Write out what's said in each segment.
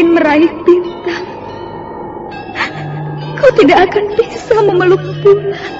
mungkin meraih bintang. Kau tidak akan bisa memeluk bulan.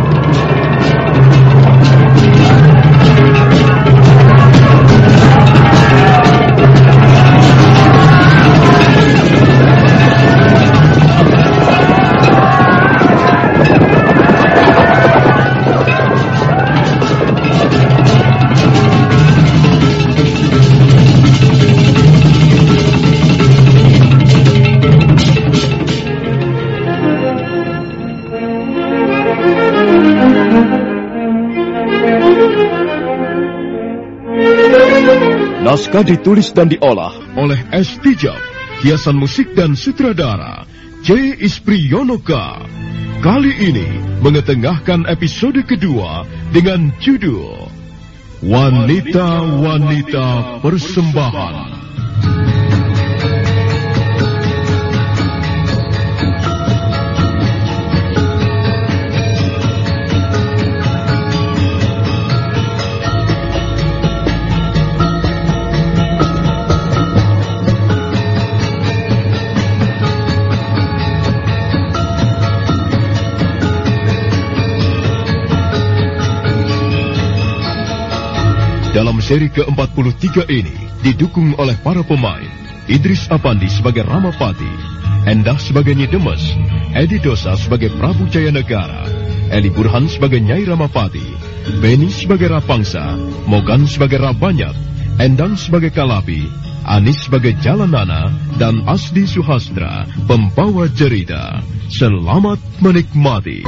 Naskah ditulis dan diolah oleh S. Tijab, hiasan musik dan sutradara C. Ispriyonoka. Kali ini mengetengahkan episode kedua dengan judul Wanita-Wanita Persembahan. Dalam seri ke-43 ini didukung oleh para pemain Idris Apandi sebagai Ramapati, Endah sebagai Nyi Demes, Edi Dosa sebagai Prabu Jayanegara, Eli Burhan sebagai Nyai Ramapati, Beni sebagai Rapangsa, Mogan sebagai Rabanyat, Endang sebagai Kalapi, Anis sebagai Jalanana, dan Asdi Suhastra, pembawa cerita. Selamat menikmati.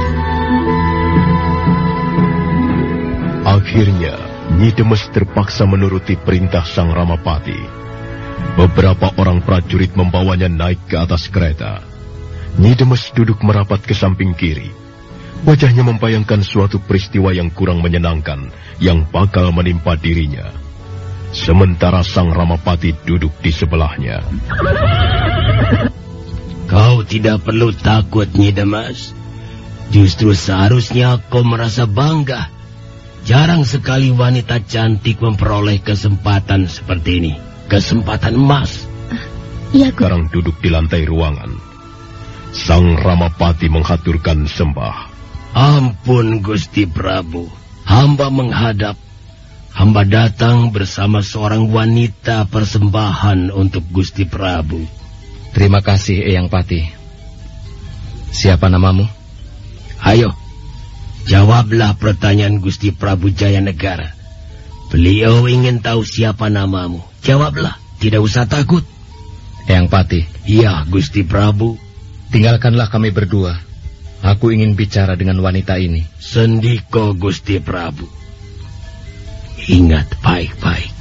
Akhirnya, Nyidemes terpaksa menuruti perintah Sang Ramapati. Beberapa orang prajurit membawanya naik ke atas kereta. Nyidemes duduk merapat ke samping kiri. Wajahnya membayangkan suatu peristiwa yang kurang menyenangkan yang bakal menimpa dirinya. Sementara Sang Ramapati duduk di sebelahnya. Kau tidak perlu takut, Nyidemes. Justru seharusnya kau merasa bangga Jarang sekali wanita cantik memperoleh kesempatan seperti ini. Kesempatan emas. Uh, iya, Sekarang duduk di lantai ruangan. Sang Ramapati menghaturkan sembah. Ampun Gusti Prabu, hamba menghadap. Hamba datang bersama seorang wanita persembahan untuk Gusti Prabu. Terima kasih Eyang Pati. Siapa namamu? Ayo, Jawablah pertanyaan Gusti Prabu Jaya Negara. Beliau ingin tahu siapa namamu. Jawablah, tidak usah takut. Yang Pati. Iya, Gusti Prabu. Tinggalkanlah kami berdua. Aku ingin bicara dengan wanita ini. Sendiko, Gusti Prabu. Ingat baik-baik.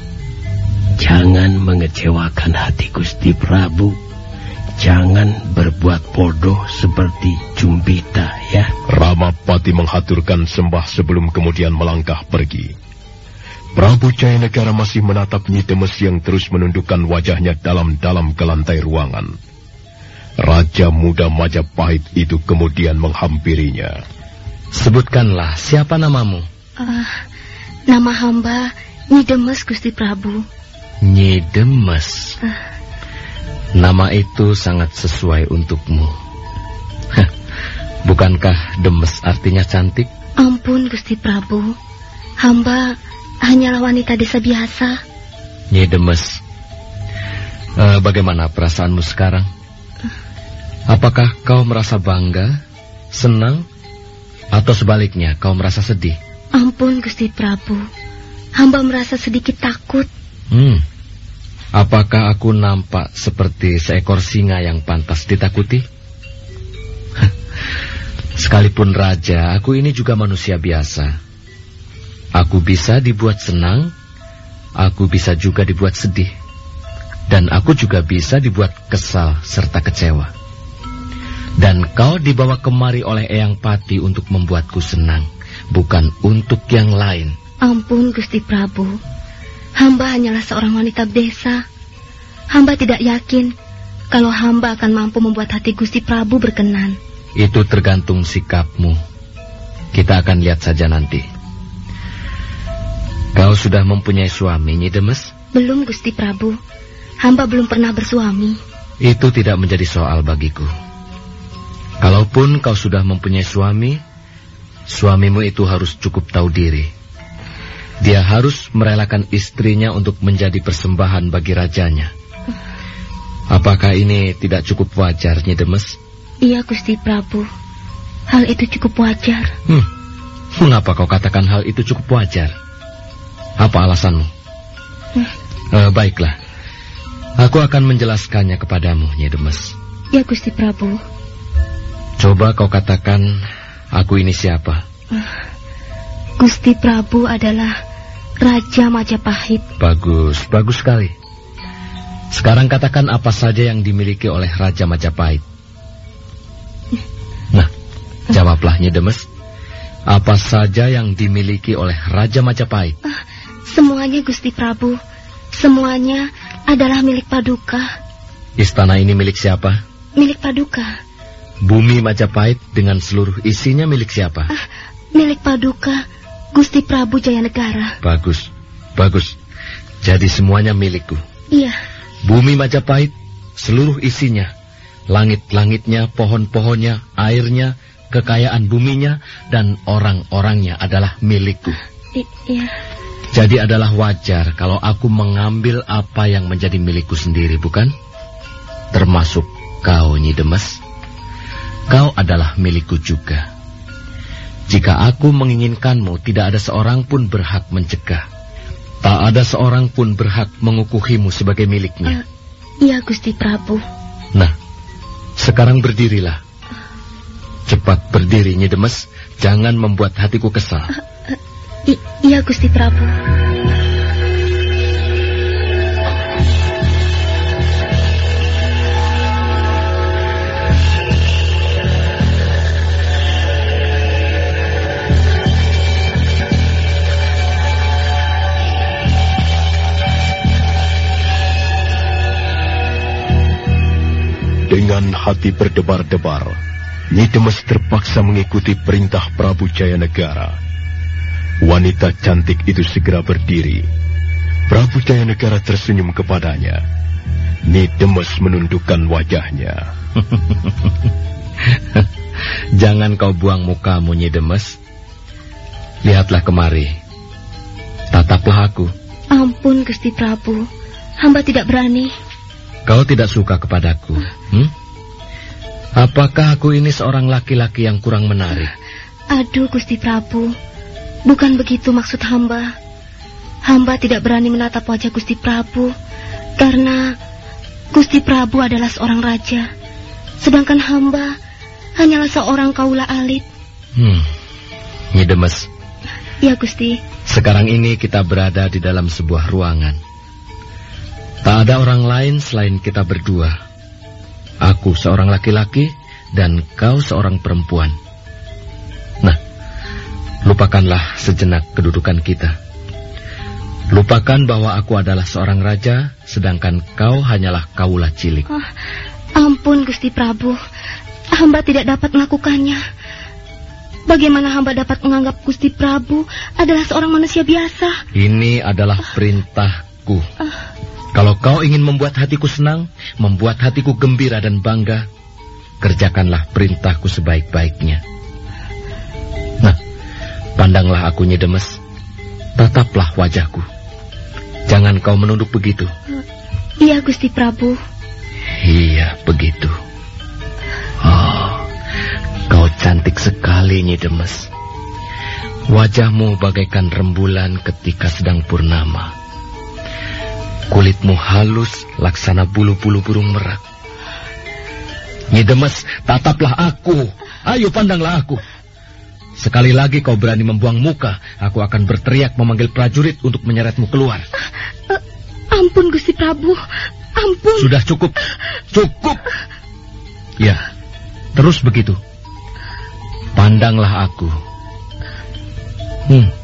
Jangan mengecewakan hati Gusti Prabu. Jangan berbuat bodoh seperti Jumbita ya. Ramapati menghaturkan sembah sebelum kemudian melangkah pergi. Prabu Jayanegara masih menatap Nyi Demes yang terus menundukkan wajahnya dalam-dalam ke lantai ruangan. Raja muda Majapahit itu kemudian menghampirinya. Sebutkanlah siapa namamu? Uh, nama hamba Nyi Demes Gusti Prabu. Nyi Demes. Uh. Nama itu sangat sesuai untukmu. Bukankah Demes artinya cantik? Ampun, Gusti Prabu. Hamba hanyalah wanita desa biasa. Nyi Demes, uh, bagaimana perasaanmu sekarang? Apakah kau merasa bangga, senang, atau sebaliknya kau merasa sedih? Ampun, Gusti Prabu. Hamba merasa sedikit takut. Hmm, Apakah aku nampak seperti seekor singa yang pantas ditakuti? Sekalipun raja, aku ini juga manusia biasa. Aku bisa dibuat senang, aku bisa juga dibuat sedih. Dan aku juga bisa dibuat kesal serta kecewa. Dan kau dibawa kemari oleh Eyang Pati untuk membuatku senang, bukan untuk yang lain. Ampun, Gusti Prabu. Hamba hanyalah seorang wanita desa. Hamba tidak yakin kalau hamba akan mampu membuat hati Gusti Prabu berkenan. Itu tergantung sikapmu. Kita akan lihat saja nanti. Kau sudah mempunyai suami, Nyi Demes? Belum, Gusti Prabu. Hamba belum pernah bersuami. Itu tidak menjadi soal bagiku. Kalaupun kau sudah mempunyai suami, suamimu itu harus cukup tahu diri. Dia harus merelakan istrinya untuk menjadi persembahan bagi rajanya. Apakah ini tidak cukup wajar, Nyi Demes? Iya, Gusti Prabu. Hal itu cukup wajar. Hmm. Mengapa kau katakan hal itu cukup wajar? Apa alasanmu? Hmm. Uh, baiklah. Aku akan menjelaskannya kepadamu, Nyi Demes. Ya, Gusti Prabu. Coba kau katakan, aku ini siapa? Uh, Gusti Prabu adalah Raja Majapahit. Bagus, bagus sekali. Sekarang katakan apa saja yang dimiliki oleh Raja Majapahit. Nah, jawablah Nyedemes. Apa saja yang dimiliki oleh Raja Majapahit? Uh, semuanya Gusti Prabu. Semuanya adalah milik Paduka. Istana ini milik siapa? Milik Paduka. Bumi Majapahit dengan seluruh isinya milik siapa? Uh, milik Paduka. Gusti Prabu Jayanegara. Bagus, bagus. Jadi semuanya milikku. Iya. Bumi Majapahit, seluruh isinya, langit-langitnya, pohon-pohonnya, airnya, kekayaan buminya, dan orang-orangnya adalah milikku. iya. Jadi adalah wajar kalau aku mengambil apa yang menjadi milikku sendiri, bukan? Termasuk kau, Nyi Demes. Kau adalah milikku juga. Jika aku menginginkanmu, tidak ada seorang pun berhak mencegah. Tak ada seorang pun berhak mengukuhimu sebagai miliknya. Uh, iya, Gusti Prabu. Nah, sekarang berdirilah. Cepat berdiri, Nyi Demes. Jangan membuat hatiku kesal. Uh, uh, iya, Gusti Prabu. Dengan hati berdebar-debar, Nyidemes terpaksa mengikuti perintah Prabu Jayanegara. Wanita cantik itu segera berdiri. Prabu Jayanegara tersenyum kepadanya. Nidemes menundukkan wajahnya. Jangan kau buang mukamu, Nyidemes. Lihatlah kemari. Tataplah aku. Ampun, Gusti Prabu. Hamba tidak berani. Kau tidak suka kepadaku, hmm? Apakah aku ini seorang laki-laki yang kurang menarik? Aduh, Gusti Prabu. Bukan begitu maksud hamba. Hamba tidak berani menatap wajah Gusti Prabu. Karena Gusti Prabu adalah seorang raja. Sedangkan hamba hanyalah seorang kaula alit. Hmm, Nyidemes. Ya, Gusti. Sekarang ini kita berada di dalam sebuah ruangan. Tak ada orang lain selain kita berdua. Aku seorang laki-laki dan kau seorang perempuan. Nah, lupakanlah sejenak kedudukan kita. Lupakan bahwa aku adalah seorang raja, sedangkan kau hanyalah kaulah cilik. Oh, ampun, Gusti Prabu. Hamba tidak dapat melakukannya. Bagaimana hamba dapat menganggap Gusti Prabu adalah seorang manusia biasa? Ini adalah perintahku. Kalau kau ingin membuat hatiku senang, membuat hatiku gembira dan bangga, kerjakanlah perintahku sebaik-baiknya. Nah, pandanglah aku Nyedemes, tataplah wajahku. Jangan kau menunduk begitu. Iya, Gusti Prabu. Iya, begitu. Oh, kau cantik sekali, Nyi Demes. Wajahmu bagaikan rembulan ketika sedang purnama. Kulitmu halus laksana bulu-bulu burung merak. Nyi Demes, tataplah aku. Ayo pandanglah aku. Sekali lagi kau berani membuang muka, aku akan berteriak memanggil prajurit untuk menyeretmu keluar. Uh, ampun, Gusti Prabu. Ampun. Sudah cukup. Cukup. Ya, terus begitu. Pandanglah aku. Hmm.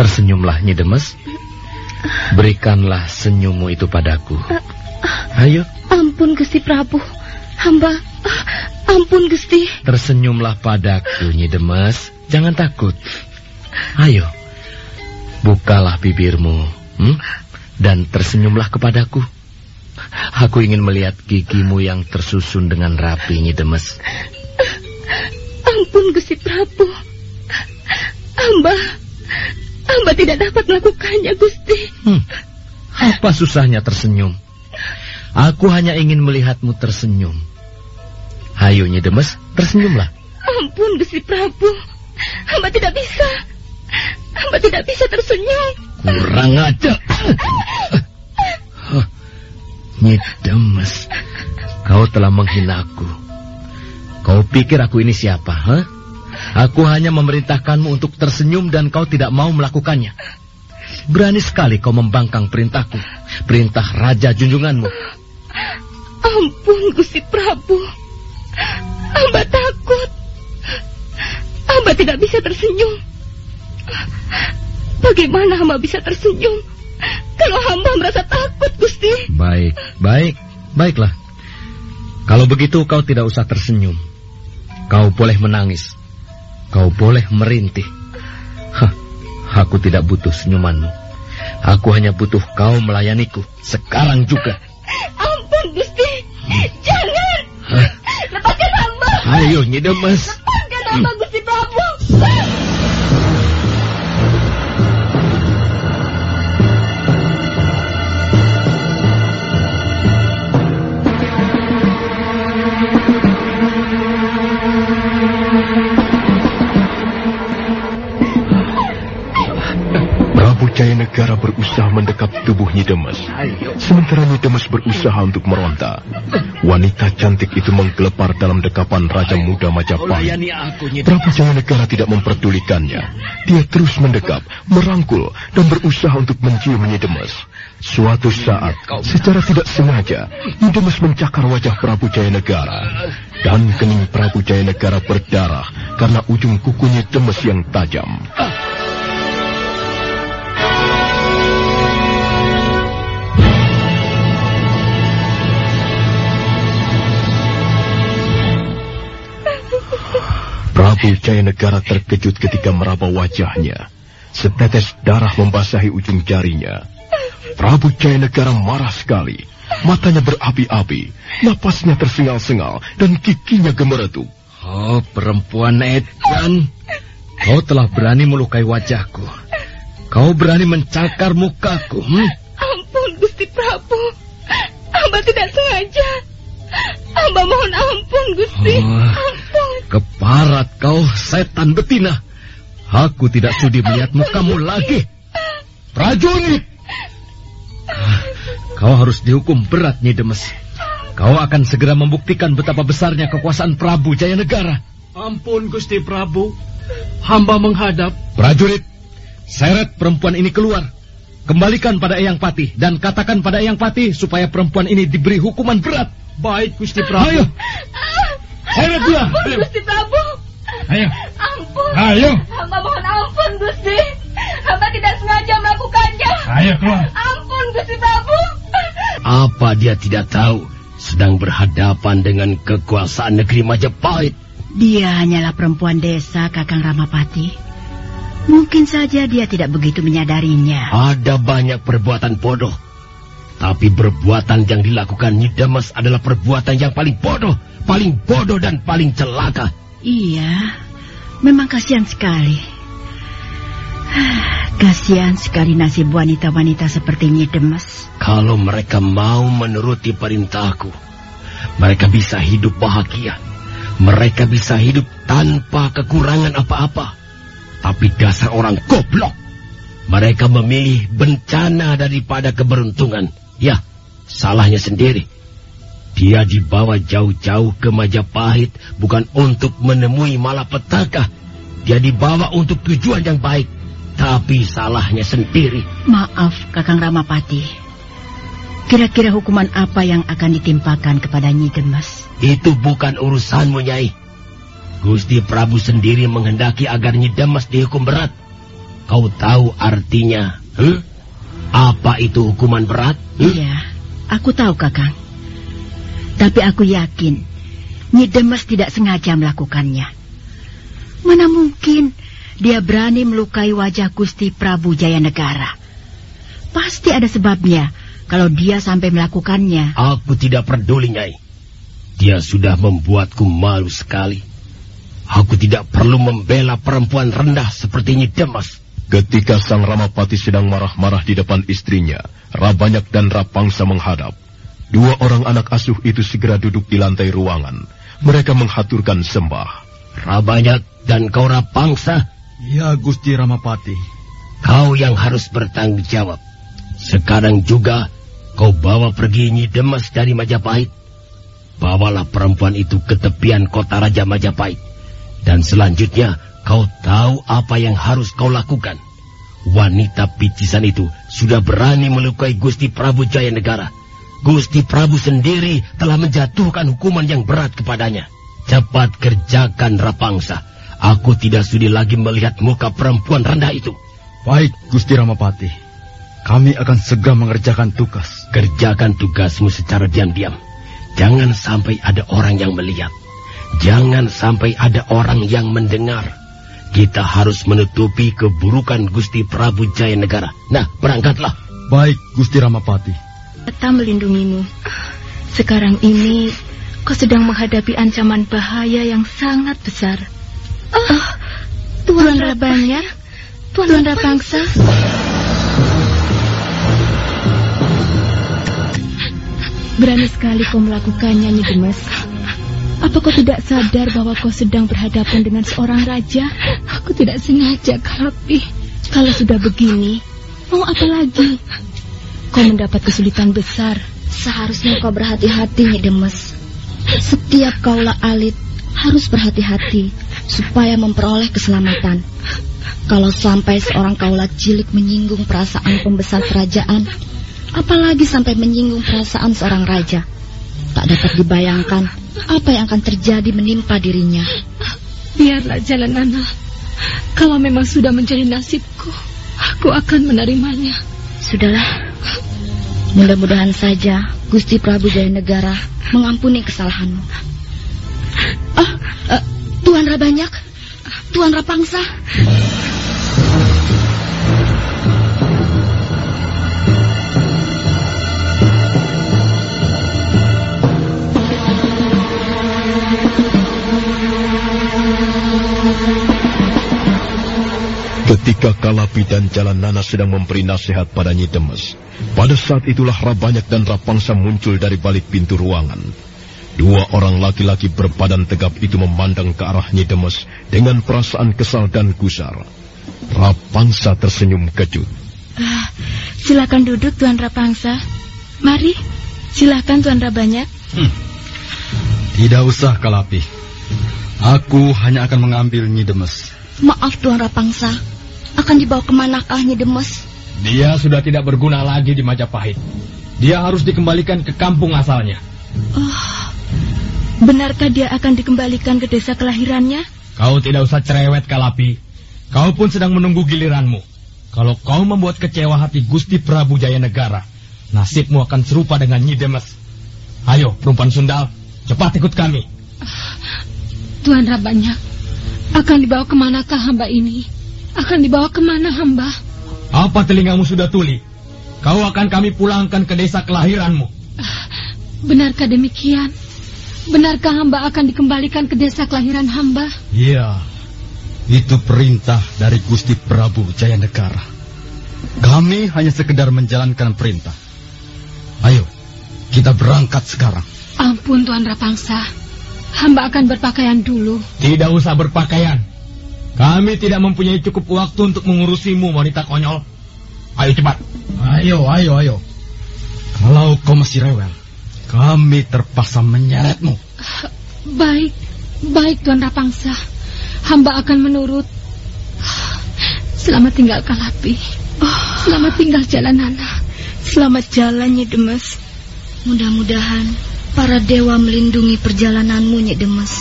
Tersenyumlah Nyi Demes. Berikanlah senyummu itu padaku. Ayo. Ampun, Gusti Prabu. Hamba, ampun, Gusti. Tersenyumlah padaku, Nyi Demes. Jangan takut. Ayo, bukalah bibirmu, hmm? dan tersenyumlah kepadaku. Aku ingin melihat gigimu yang tersusun dengan rapi, Nyi Demes. Ampun, Gusti Prabu. Hamba, hamba tidak dapat melakukannya, Gusti. Hmm, apa susahnya tersenyum? Aku hanya ingin melihatmu tersenyum. Hayo, Nyi Demes, tersenyumlah. Ampun, Gusti Prabu. Hamba tidak bisa. Hamba tidak bisa tersenyum. Kurang aja. Nyi Demes, kau telah menghina aku. Kau pikir aku ini siapa, ha? Aku hanya memerintahkanmu untuk tersenyum dan kau tidak mau melakukannya. Berani sekali kau membangkang perintahku, perintah raja junjunganmu. Ampun, Gusti Prabu. Hamba takut. Hamba tidak bisa tersenyum. Bagaimana hamba bisa tersenyum kalau hamba merasa takut, Gusti? Baik, baik, baiklah. Kalau begitu kau tidak usah tersenyum. Kau boleh menangis. Kau boleh merintih. Hah, aku tidak butuh senyumanmu. Aku hanya butuh kau melayaniku. Sekarang juga. Ampun, Gusti. Jangan. Hah? Lepaskan hamba. Ayo, Nyi Demes. Lepaskan hamba, Gusti Prabu. Prabu Jayanegara berusaha mendekap tubuh Nyi Demes. Sementara Nyi Demes berusaha untuk meronta. Wanita cantik itu menggelepar dalam dekapan Raja Muda Majapahit. Prabu Jayanegara tidak memperdulikannya. Dia terus mendekap, merangkul, dan berusaha untuk mencium Nyi Demes. Suatu saat, secara tidak sengaja, Nyi Demes mencakar wajah Prabu Jayanegara. Dan kening Prabu Jayanegara berdarah karena ujung kukunya Demes yang tajam. Prabu Jayanegara terkejut ketika meraba wajahnya. Setetes darah membasahi ujung jarinya. Prabu Jayanegara marah sekali. Matanya berapi-api, napasnya tersengal-sengal, dan giginya gemeretuk. Oh, perempuan edan. Kau telah berani melukai wajahku. Kau berani mencakar mukaku. Hmm? Ampun, Gusti Prabu. Hamba tidak sengaja. Hamba mohon ampun, Gusti. Oh. Keparat kau, setan betina. Aku tidak sudi melihat mukamu lagi. Prajurit! Kau harus dihukum berat, Nyi Demes. Kau akan segera membuktikan betapa besarnya kekuasaan Prabu Jayanegara. Ampun Gusti Prabu. Hamba menghadap. Prajurit, seret perempuan ini keluar. Kembalikan pada Eyang Patih dan katakan pada Eyang Patih supaya perempuan ini diberi hukuman berat. Baik, Gusti Prabu. Ayo. Ayo, dua. Ampun, Gusti Prabu. Ayo. Ampun. Ayo. Hamba mohon ampun, Gusti. Hamba tidak sengaja melakukannya. Ayo, keluar. Ampun, Gusti Prabu. Apa dia tidak tahu sedang berhadapan dengan kekuasaan negeri Majapahit? Dia hanyalah perempuan desa Kakang Ramapati. Mungkin saja dia tidak begitu menyadarinya. Ada banyak perbuatan bodoh. Tapi perbuatan yang dilakukan Nyidemes adalah perbuatan yang paling bodoh, paling bodoh dan paling celaka. Iya, memang kasihan sekali. Kasihan sekali nasib wanita-wanita seperti Nyidemes. Kalau mereka mau menuruti perintahku, mereka bisa hidup bahagia. Mereka bisa hidup tanpa kekurangan apa-apa. Tapi dasar orang goblok. Mereka memilih bencana daripada keberuntungan. Ya, salahnya sendiri. Dia dibawa jauh-jauh ke Majapahit bukan untuk menemui malapetaka. Dia dibawa untuk tujuan yang baik. Tapi salahnya sendiri. Maaf, Kakang Ramapati. Kira-kira hukuman apa yang akan ditimpakan kepada Nyi Demes? Itu bukan urusanmu, Nyai. Gusti Prabu sendiri menghendaki agar Nyi Demes dihukum berat. Kau tahu artinya? Huh? Apa itu hukuman berat? Huh? Iya, aku tahu, Kakang. Tapi aku yakin Nyi Demes tidak sengaja melakukannya. Mana mungkin dia berani melukai wajah Gusti Prabu Jayanegara. Pasti ada sebabnya kalau dia sampai melakukannya. Aku tidak peduli, Nyai. Dia sudah membuatku malu sekali. Aku tidak perlu membela perempuan rendah seperti Nyi Demas. Ketika Sang Ramapati sedang marah-marah di depan istrinya, Rabanyak dan Rapangsa menghadap. Dua orang anak asuh itu segera duduk di lantai ruangan. Mereka menghaturkan sembah. Rabanyak dan kau Rapangsa, Ya, Gusti Ramapati. kau yang harus bertanggung jawab. Sekarang juga kau bawa pergi Nyi Demas dari Majapahit. Bawalah perempuan itu ke tepian kota Raja Majapahit. Dan selanjutnya kau tahu apa yang harus kau lakukan. Wanita picisan itu sudah berani melukai Gusti Prabu Jayanegara. Gusti Prabu sendiri telah menjatuhkan hukuman yang berat kepadanya. Cepat kerjakan Rapangsa. Aku tidak sudi lagi melihat muka perempuan rendah itu. Baik, Gusti Ramapati. Kami akan segera mengerjakan tugas. Kerjakan tugasmu secara diam-diam. Jangan sampai ada orang yang melihat. Jangan sampai ada orang yang mendengar. Kita harus menutupi keburukan Gusti Prabu Jayanegara. Nah, berangkatlah. Baik, Gusti Ramapati. Kata melindungimu. Sekarang ini kau sedang menghadapi ancaman bahaya yang sangat besar. Oh, Tuan Rabanyak, Tuan Rapangsa. Berani sekali kau melakukannya, Nyi Demes. Apa kau tidak sadar bahwa kau sedang berhadapan dengan seorang raja? Aku tidak sengaja, Kalapi. Kalau sudah begini, mau apa lagi? Kau mendapat kesulitan besar. Seharusnya kau berhati-hati, Demes. Setiap kaulah alit harus berhati-hati supaya memperoleh keselamatan. Kalau sampai seorang kaulah cilik menyinggung perasaan pembesar kerajaan, apalagi sampai menyinggung perasaan seorang raja, tak dapat dibayangkan apa yang akan terjadi menimpa dirinya. Biarlah jalan Nana. Kalau memang sudah menjadi nasibku, aku akan menerimanya. Sudahlah. Mudah-mudahan saja Gusti Prabu Jayanegara mengampuni kesalahanmu. Oh, eh, Tuan Rabanyak, Tuan Rapangsa. Ketika Kalapi dan Jalan Nana sedang memberi nasihat pada Nyi Demes, pada saat itulah Rabanyak dan Rapangsa muncul dari balik pintu ruangan. Dua orang laki-laki berbadan tegap itu memandang ke arah Nyi Demes dengan perasaan kesal dan gusar. Rapangsa tersenyum kejut. Ah, silakan duduk Tuan Rapangsa. Mari, silakan Tuan Rabanyak. Tidak usah, Kalapi. Aku hanya akan mengambil Nyi Demes. Maaf Tuan Rapangsa, akan dibawa ke manakah Nyi Demes? Dia sudah tidak berguna lagi di Majapahit. Dia harus dikembalikan ke kampung asalnya. Oh, benarkah dia akan dikembalikan ke desa kelahirannya? Kau tidak usah cerewet, Kalapi. Kau pun sedang menunggu giliranmu. Kalau kau membuat kecewa hati Gusti Prabu Jaya Negara, nasibmu akan serupa dengan Nyi Demes. Ayo, perempuan Sundal, cepat ikut kami. Tuan Rabanyak, akan dibawa ke manakah hamba ini? Akan dibawa ke mana hamba? Apa telingamu sudah tuli? Kau akan kami pulangkan ke desa kelahiranmu. Benarkah demikian? Benarkah hamba akan dikembalikan ke desa kelahiran hamba? Iya, itu perintah dari Gusti Prabu Jaya Negara. Kami hanya sekedar menjalankan perintah. Ayo, kita berangkat sekarang. Ampun Tuan Rapangsa, hamba akan berpakaian dulu. Tidak usah berpakaian. Kami tidak mempunyai cukup waktu untuk mengurusimu, wanita konyol. Ayo cepat. Ayo, ayo, ayo. Kalau kau masih rewel, kami terpaksa menyeretmu. Baik, baik Tuan Rapangsa. Hamba akan menurut. Selamat tinggal Kalapi. Selamat tinggal jalan Nana. Selamat jalan Nyi Demes. Mudah-mudahan para dewa melindungi perjalananmu Nyi Demes.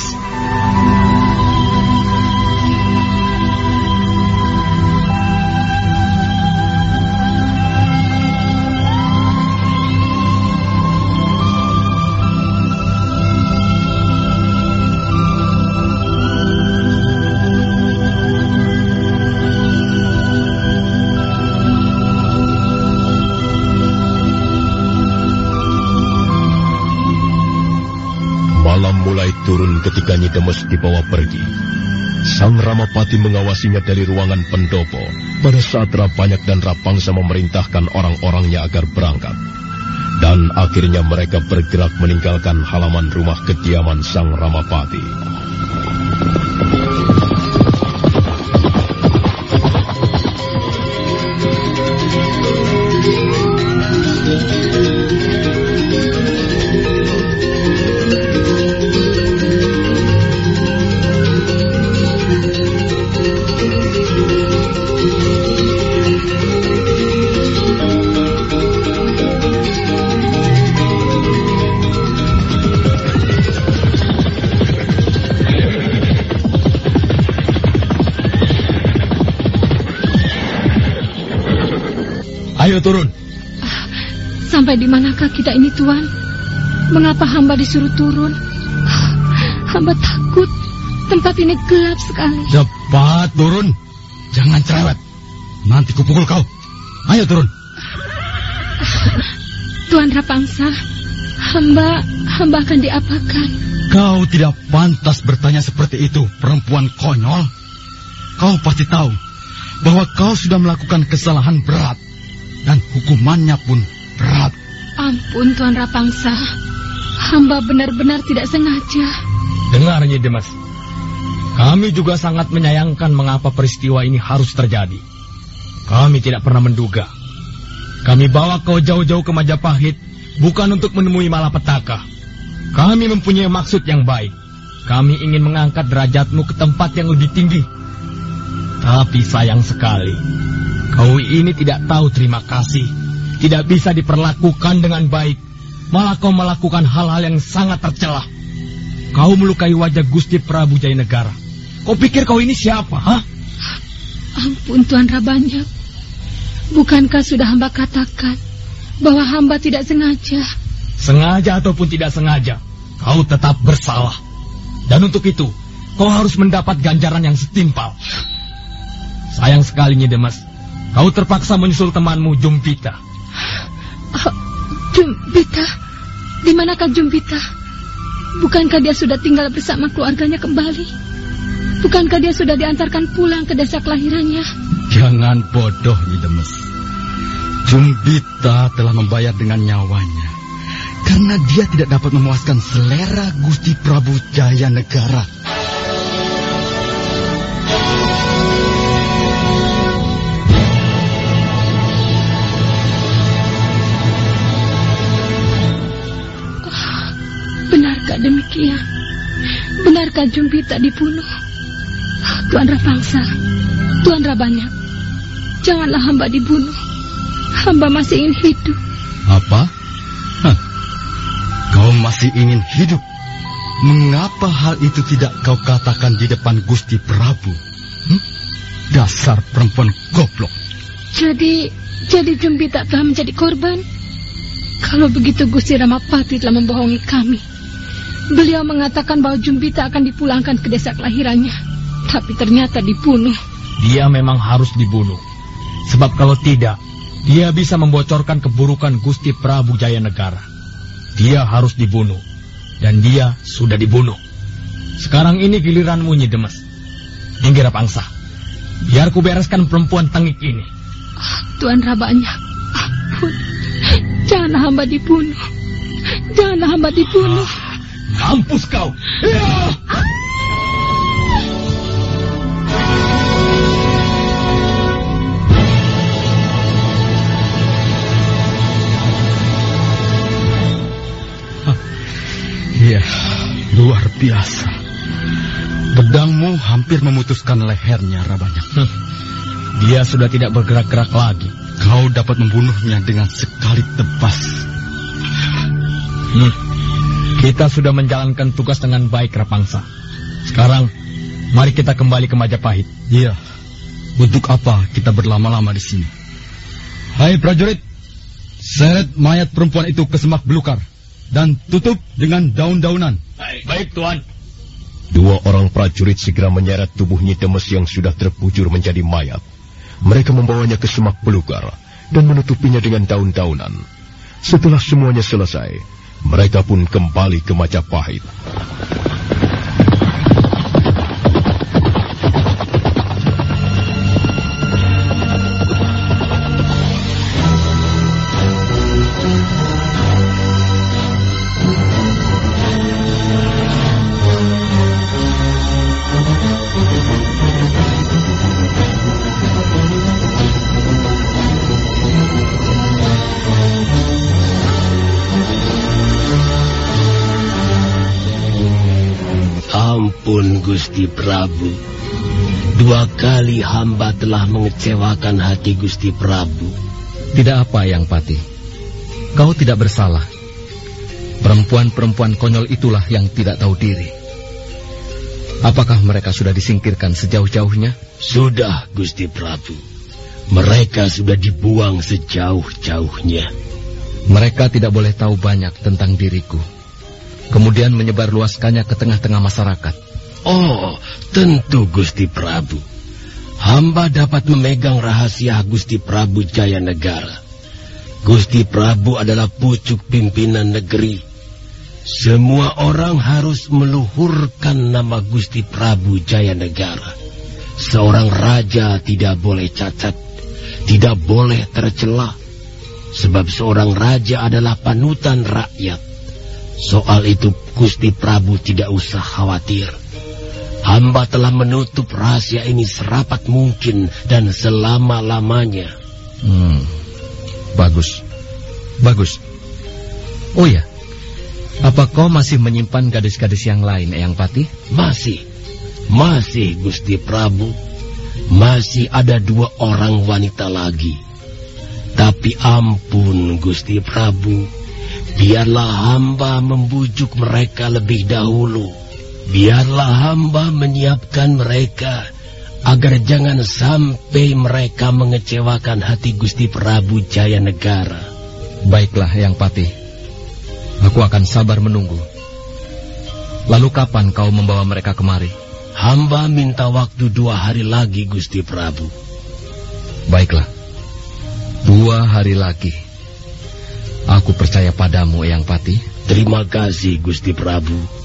Turun ketika Nyi Demes dibawa pergi. Sang Ramapati mengawasinya dari ruangan pendopo pada saat Rabanyak dan Rapangsa memerintahkan orang-orangnya agar berangkat. Dan akhirnya mereka bergerak meninggalkan halaman rumah kediaman Sang Ramapati. Kita ini, Tuan? Mengapa hamba disuruh turun? Hamba takut. Tempat ini gelap sekali. Cepat turun. Jangan cerewet. Nanti kupukul kau. Ayo turun. Tuan Rapangsa, hamba hamba akan diapakan? Kau tidak pantas bertanya seperti itu, perempuan konyol. Kau pasti tahu bahwa kau sudah melakukan kesalahan berat dan hukumannya pun. Ampun Tuan Rapangsa, hamba benar-benar tidak sengaja. Dengar Demas, kami juga sangat menyayangkan mengapa peristiwa ini harus terjadi. Kami tidak pernah menduga. Kami bawa kau jauh-jauh ke Majapahit bukan untuk menemui malapetaka. Kami mempunyai maksud yang baik. Kami ingin mengangkat derajatmu ke tempat yang lebih tinggi. Tapi sayang sekali, Kau ini tidak tahu terima kasih. Tidak bisa diperlakukan dengan baik. Malah kau melakukan hal-hal yang sangat tercelah. Kau melukai wajah Gusti Prabu Jaya Negara. Kau pikir kau ini siapa, ha? Ampun Tuan Rabanyak. Bukankah sudah hamba katakan bahwa hamba tidak sengaja? Sengaja ataupun tidak sengaja, kau tetap bersalah. Dan untuk itu, kau harus mendapat ganjaran yang setimpal. Sayang sekali, Nyedemas. Kau terpaksa menyusul temanmu Jumpita. Oh, Jumpita? Di manakah Jumpita? Bukankah dia sudah tinggal bersama keluarganya kembali? Bukankah dia sudah diantarkan pulang ke desa kelahirannya? Jangan bodoh, Nidemes. Jumpita telah membayar dengan nyawanya. Karena dia tidak dapat memuaskan selera Gusti Prabu Jaya Negara. Demikian? Benarkah Jumpita dibunuh? Tuan Rapangsa, Tuan Rabanya, janganlah hamba dibunuh. hamba masih ingin hidup. Apa? Hah. Kau masih ingin hidup? Mengapa hal itu tidak kau katakan di depan Gusti Prabu? Hmm? Dasar perempuan goblok. Jadi, jadi Jumbita telah menjadi korban? Kalau begitu Gusti Ramapati telah membohongi kami. Beliau mengatakan bahwa Jumbita akan dipulangkan ke desa kelahirannya. Tapi ternyata dibunuh. Dia memang harus dibunuh. Sebab kalau tidak, dia bisa membocorkan keburukan Gusti Prabu Jaya Negara. Dia harus dibunuh. Dan dia sudah dibunuh. Sekarang ini giliranmu Nyi Demes. Minggir Pangsa. Biar ku bereskan perempuan tengik ini. Ah, Tuan Rabanya, ampun. Jangan hamba dibunuh. Jangan hamba dibunuh. Mampus kau. Iya, luar biasa. Pedangmu hampir memutuskan lehernya, Rabanya. Dia sudah tidak bergerak-gerak lagi. Kau dapat membunuhnya dengan sekali tebas. Hmm. Kita sudah menjalankan tugas dengan baik, Rapangsa. Sekarang, mari kita kembali ke Majapahit. Iya. Untuk apa kita berlama-lama di sini? Hai prajurit, seret mayat perempuan itu ke semak belukar dan tutup dengan daun-daunan. Baik, baik Tuan. Dua orang prajurit segera menyeret tubuh Nyi Demes yang sudah terpujur menjadi mayat. Mereka membawanya ke semak belukar dan menutupinya dengan daun-daunan. Setelah semuanya selesai, mereka pun kembali ke Majapahit. Gusti Prabu. Dua kali hamba telah mengecewakan hati Gusti Prabu. Tidak apa, Yang Pati. Kau tidak bersalah. Perempuan-perempuan konyol itulah yang tidak tahu diri. Apakah mereka sudah disingkirkan sejauh-jauhnya? Sudah, Gusti Prabu. Mereka sudah dibuang sejauh-jauhnya. Mereka tidak boleh tahu banyak tentang diriku. Kemudian menyebarluaskannya ke tengah-tengah masyarakat. Oh, tentu Gusti Prabu. Hamba dapat memegang rahasia Gusti Prabu Jaya Negara. Gusti Prabu adalah pucuk pimpinan negeri. Semua orang harus meluhurkan nama Gusti Prabu Jaya Negara. Seorang raja tidak boleh cacat, tidak boleh tercela. Sebab seorang raja adalah panutan rakyat. Soal itu Gusti Prabu tidak usah khawatir. Hamba telah menutup rahasia ini serapat mungkin dan selama-lamanya. Hmm, bagus, bagus. Oh ya, apa kau masih menyimpan gadis-gadis yang lain, Eyang Pati? Masih, masih Gusti Prabu. Masih ada dua orang wanita lagi. Tapi ampun Gusti Prabu, biarlah hamba membujuk mereka lebih dahulu Biarlah hamba menyiapkan mereka agar jangan sampai mereka mengecewakan hati Gusti Prabu Jaya Negara. Baiklah, Yang Pati. Aku akan sabar menunggu. Lalu kapan kau membawa mereka kemari? Hamba minta waktu dua hari lagi, Gusti Prabu. Baiklah. Dua hari lagi. Aku percaya padamu, Yang Pati. Terima kasih, Gusti Prabu.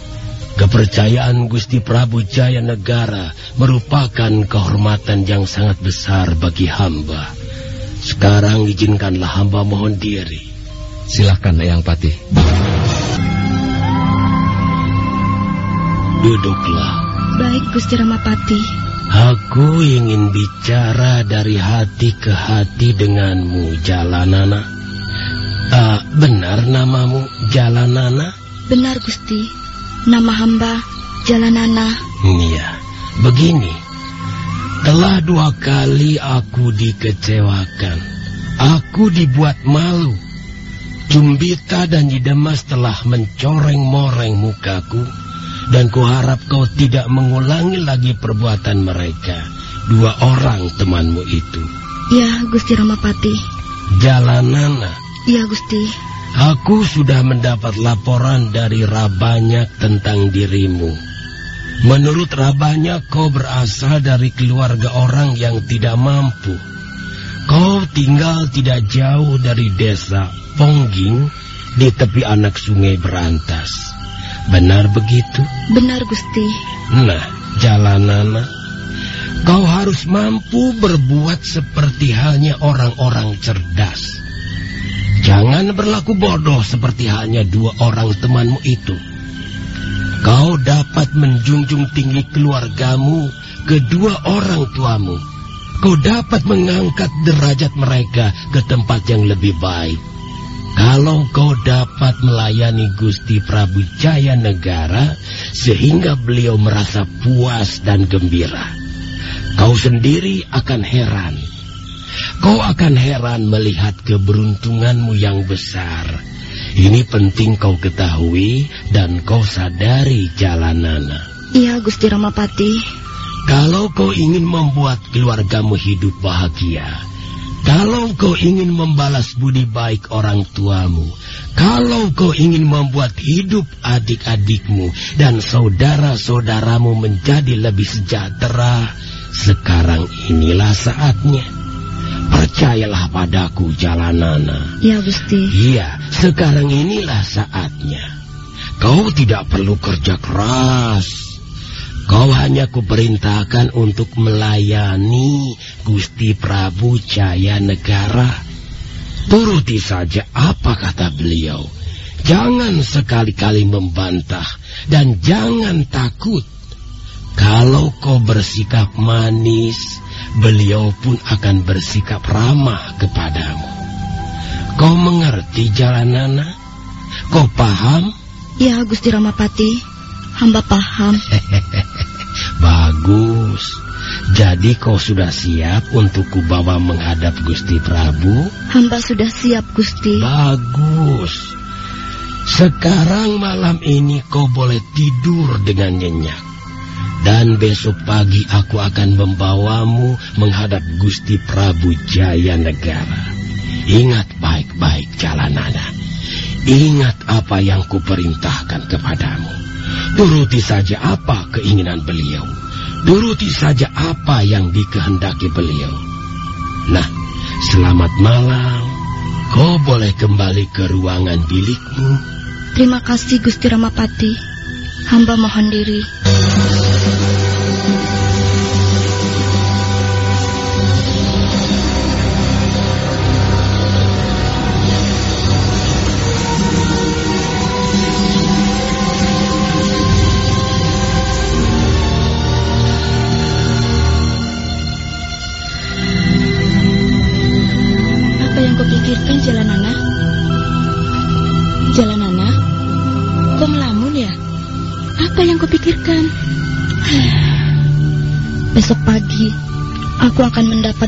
Kepercayaan Gusti Prabu Jaya Negara merupakan kehormatan yang sangat besar bagi hamba. Sekarang izinkanlah hamba mohon diri. Silahkan, Eyang Pati. Duduklah. Baik, Gusti Ramapati. Aku ingin bicara dari hati ke hati denganmu, Jalanana. Uh, benar namamu Jalanana? Benar, Gusti. Nama hamba Jalanana. Iya, begini. Telah dua kali aku dikecewakan. Aku dibuat malu. Jumbita dan Yidemas telah mencoreng-moreng mukaku dan kuharap kau tidak mengulangi lagi perbuatan mereka, dua orang temanmu itu. Ya, Gusti Ramapati. Jalanana. Ya, Gusti. Aku sudah mendapat laporan dari Rabanyak tentang dirimu. Menurut Rabanyak, kau berasal dari keluarga orang yang tidak mampu. Kau tinggal tidak jauh dari desa Pongging di tepi anak sungai Berantas. Benar begitu? Benar, Gusti. Nah, jalanana, kau harus mampu berbuat seperti halnya orang-orang cerdas. Jangan berlaku bodoh seperti halnya dua orang temanmu itu. Kau dapat menjunjung tinggi keluargamu, kedua orang tuamu. Kau dapat mengangkat derajat mereka ke tempat yang lebih baik. Kalau kau dapat melayani Gusti Prabu Jaya Negara sehingga beliau merasa puas dan gembira, kau sendiri akan heran. Kau akan heran melihat keberuntunganmu yang besar. Ini penting kau ketahui dan kau sadari jalanana. Iya, Gusti Ramapati. Kalau kau ingin membuat keluargamu hidup bahagia, kalau kau ingin membalas budi baik orang tuamu, kalau kau ingin membuat hidup adik-adikmu dan saudara-saudaramu menjadi lebih sejahtera, sekarang inilah saatnya. Percayalah padaku, Jalanana. Ya, Gusti. Iya, sekarang inilah saatnya. Kau tidak perlu kerja keras. Kau hanya kuperintahkan untuk melayani Gusti Prabu Jaya Negara. Turuti saja apa kata beliau. Jangan sekali-kali membantah dan jangan takut. Kalau kau bersikap manis, beliau pun akan bersikap ramah kepadamu. Kau mengerti jalanana? Kau paham? Ya, Gusti Ramapati. Hamba paham. Bagus. Jadi kau sudah siap untuk kubawa menghadap Gusti Prabu? Hamba sudah siap, Gusti. Bagus. Sekarang malam ini kau boleh tidur dengan nyenyak. Dan besok pagi aku akan membawamu menghadap Gusti Prabu Jaya Negara. Ingat baik-baik jalanana. Ingat apa yang kuperintahkan kepadamu. Turuti saja apa keinginan beliau. Turuti saja apa yang dikehendaki beliau. Nah, selamat malam. Kau boleh kembali ke ruangan bilikmu. Terima kasih Gusti Ramapati. Hamba mohon diri.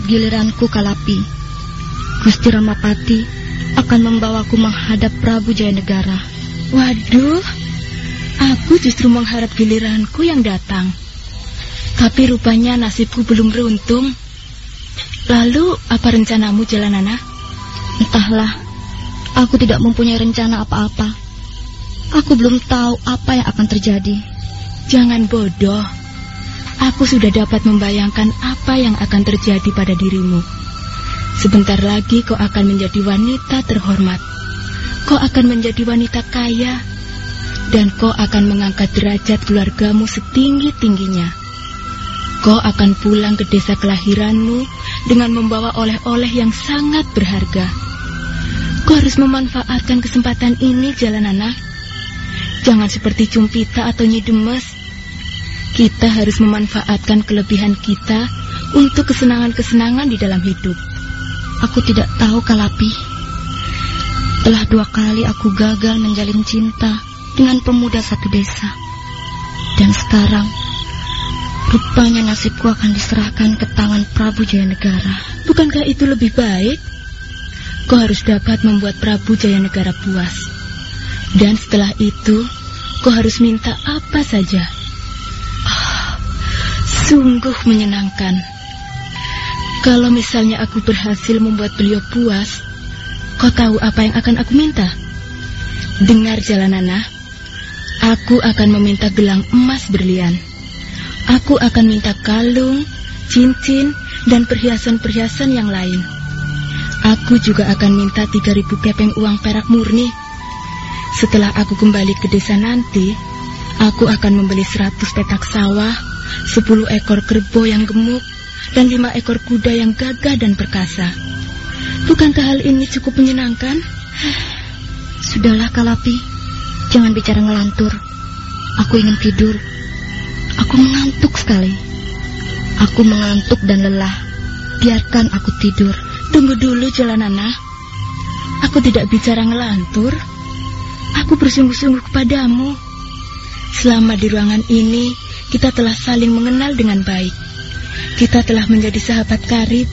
Giliranku Kalapi. Gusti Ramapati akan membawaku menghadap Prabu Jayanegara. Waduh, aku justru mengharap giliranku yang datang. Tapi rupanya nasibku belum beruntung. Lalu, apa rencanamu, Jalanana? Entahlah, aku tidak mempunyai rencana apa-apa. Aku belum tahu apa yang akan terjadi. Jangan bodoh. Aku sudah dapat membayangkan apa yang akan terjadi pada dirimu. Sebentar lagi kau akan menjadi wanita terhormat. Kau akan menjadi wanita kaya. Dan kau akan mengangkat derajat keluargamu setinggi-tingginya. Kau akan pulang ke desa kelahiranmu dengan membawa oleh-oleh yang sangat berharga. Kau harus memanfaatkan kesempatan ini, jalan anak. Jangan seperti Cumpita atau Nyi Demes. Kita harus memanfaatkan kelebihan kita untuk kesenangan-kesenangan di dalam hidup. Aku tidak tahu, Kalapi. Telah dua kali aku gagal menjalin cinta dengan pemuda satu desa. Dan sekarang, rupanya nasibku akan diserahkan ke tangan Prabu Jayanegara. Bukankah itu lebih baik? kau harus dapat membuat Prabu Jayanegara puas. Dan setelah itu, kau harus minta apa saja. Sungguh menyenangkan. Kalau misalnya aku berhasil membuat beliau puas, kau tahu apa yang akan aku minta? Dengar jalanana, aku akan meminta gelang emas berlian. Aku akan minta kalung, cincin, dan perhiasan-perhiasan yang lain. Aku juga akan minta 3000 kepeng uang perak murni. Setelah aku kembali ke desa nanti, aku akan membeli 100 petak sawah, 10 ekor kerbau yang gemuk, dan 5 ekor kuda yang gagah dan perkasa. Bukankah hal ini cukup menyenangkan? Sudahlah, Kalapi. Jangan bicara ngelantur. Aku ingin tidur. Aku mengantuk sekali. Aku mengantuk dan lelah. Biarkan aku tidur. Tunggu dulu, Jalanana. Aku tidak bicara ngelantur. Aku bersungguh-sungguh kepadamu. Selama di ruangan ini, kita telah saling mengenal dengan baik. Kita telah menjadi sahabat karib.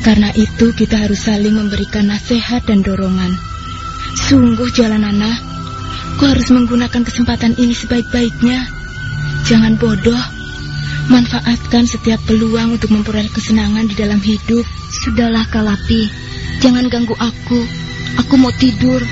Karena itu, kita harus saling memberikan nasihat dan dorongan. Sungguh, Jalanana, kau harus menggunakan kesempatan ini sebaik-baiknya. Jangan bodoh. Manfaatkan setiap peluang untuk memperoleh kesenangan di dalam hidup. Sudahlah, Kalapi. Jangan ganggu aku. Aku mau tidur.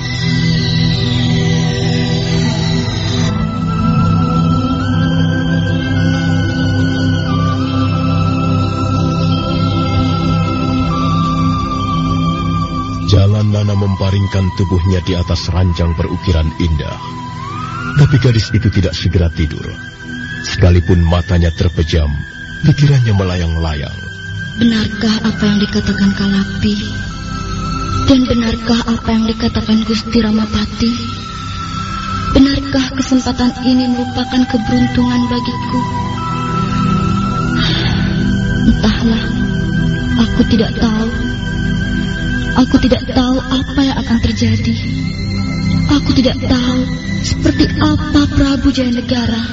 Nana memparingkan tubuhnya di atas ranjang berukiran indah. Tapi gadis itu tidak segera tidur. Sekalipun matanya terpejam, pikirannya melayang-layang. Benarkah apa yang dikatakan Kalapi? Dan benarkah apa yang dikatakan Gusti Ramapati? Benarkah kesempatan ini merupakan keberuntungan bagiku? Entahlah, aku tidak tahu. Aku tidak tahu apa yang akan terjadi. Aku tidak tahu seperti apa Prabu Jayanegara.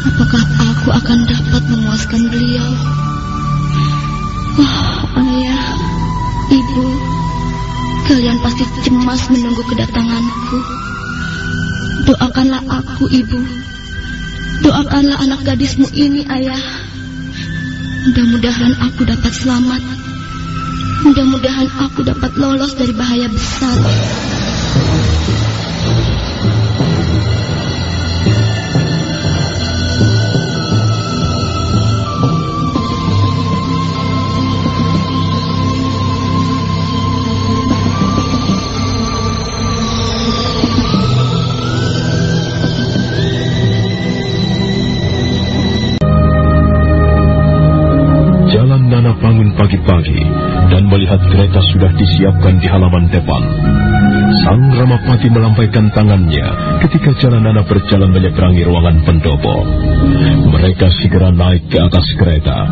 Apakah aku akan dapat memuaskan beliau? Oh, ayah, ibu, kalian pasti cemas menunggu kedatanganku. Doakanlah aku, ibu. Doakanlah anak gadismu ini, ayah. Mudah-mudahan aku dapat selamat. Mudah-mudahan aku dapat lolos dari bahaya besar. Pagi-pagi dan melihat kereta sudah disiapkan di halaman depan. Sang Ramapati melampaikan tangannya ketika Jalan Nana berjalan menyeberangi ruangan pendopo. Mereka segera naik ke atas kereta.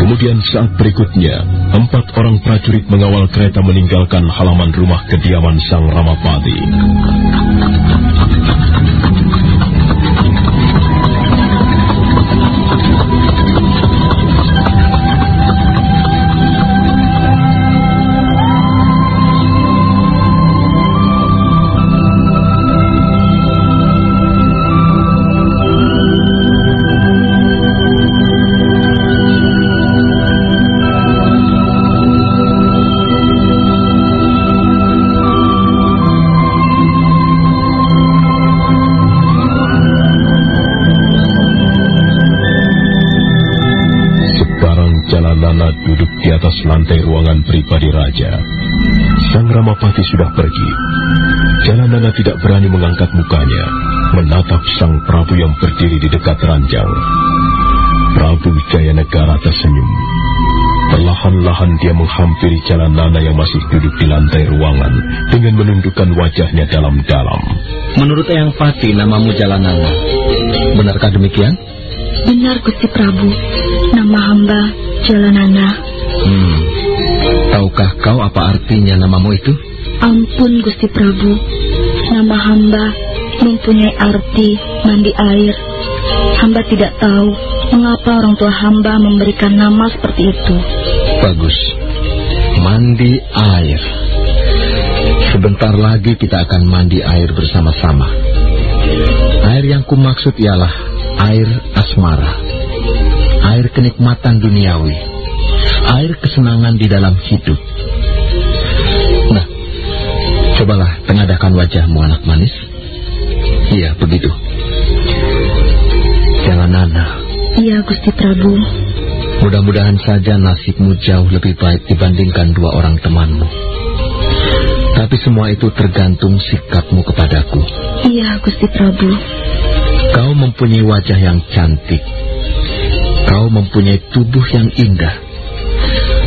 Kemudian saat berikutnya, empat orang prajurit mengawal kereta meninggalkan halaman rumah kediaman Sang Ramapati. Lantai ruangan pribadi raja. Sang Ramapati sudah pergi. Jalanana tidak berani mengangkat mukanya, menatap sang Prabu yang berdiri di dekat ranjang. Prabu Jayanegara tersenyum. Perlahan-lahan dia menghampiri Jalanana yang masih duduk di lantai ruangan dengan menundukkan wajahnya dalam-dalam. Menurut Eyang Pati, namamu Jalanana. Benarkah demikian? Benar Gusti Prabu, nama hamba Jalanana. Hmm. Tahukah kau apa artinya namamu itu? Ampun Gusti Prabu, nama hamba mempunyai arti mandi air. Hamba tidak tahu mengapa orang tua hamba memberikan nama seperti itu. Bagus. Mandi air. Sebentar lagi kita akan mandi air bersama-sama. Air yang kumaksud ialah air asmara. Air kenikmatan duniawi. Air kesenangan di dalam hidup. Nah, cobalah tengadakan wajahmu anak manis. Iya, begitu. Jangan Nana. Iya, Gusti Prabu. Mudah-mudahan saja nasibmu jauh lebih baik dibandingkan dua orang temanmu. Tapi semua itu tergantung sikapmu kepadaku. Iya, Gusti Prabu. Kau mempunyai wajah yang cantik. Kau mempunyai tubuh yang indah.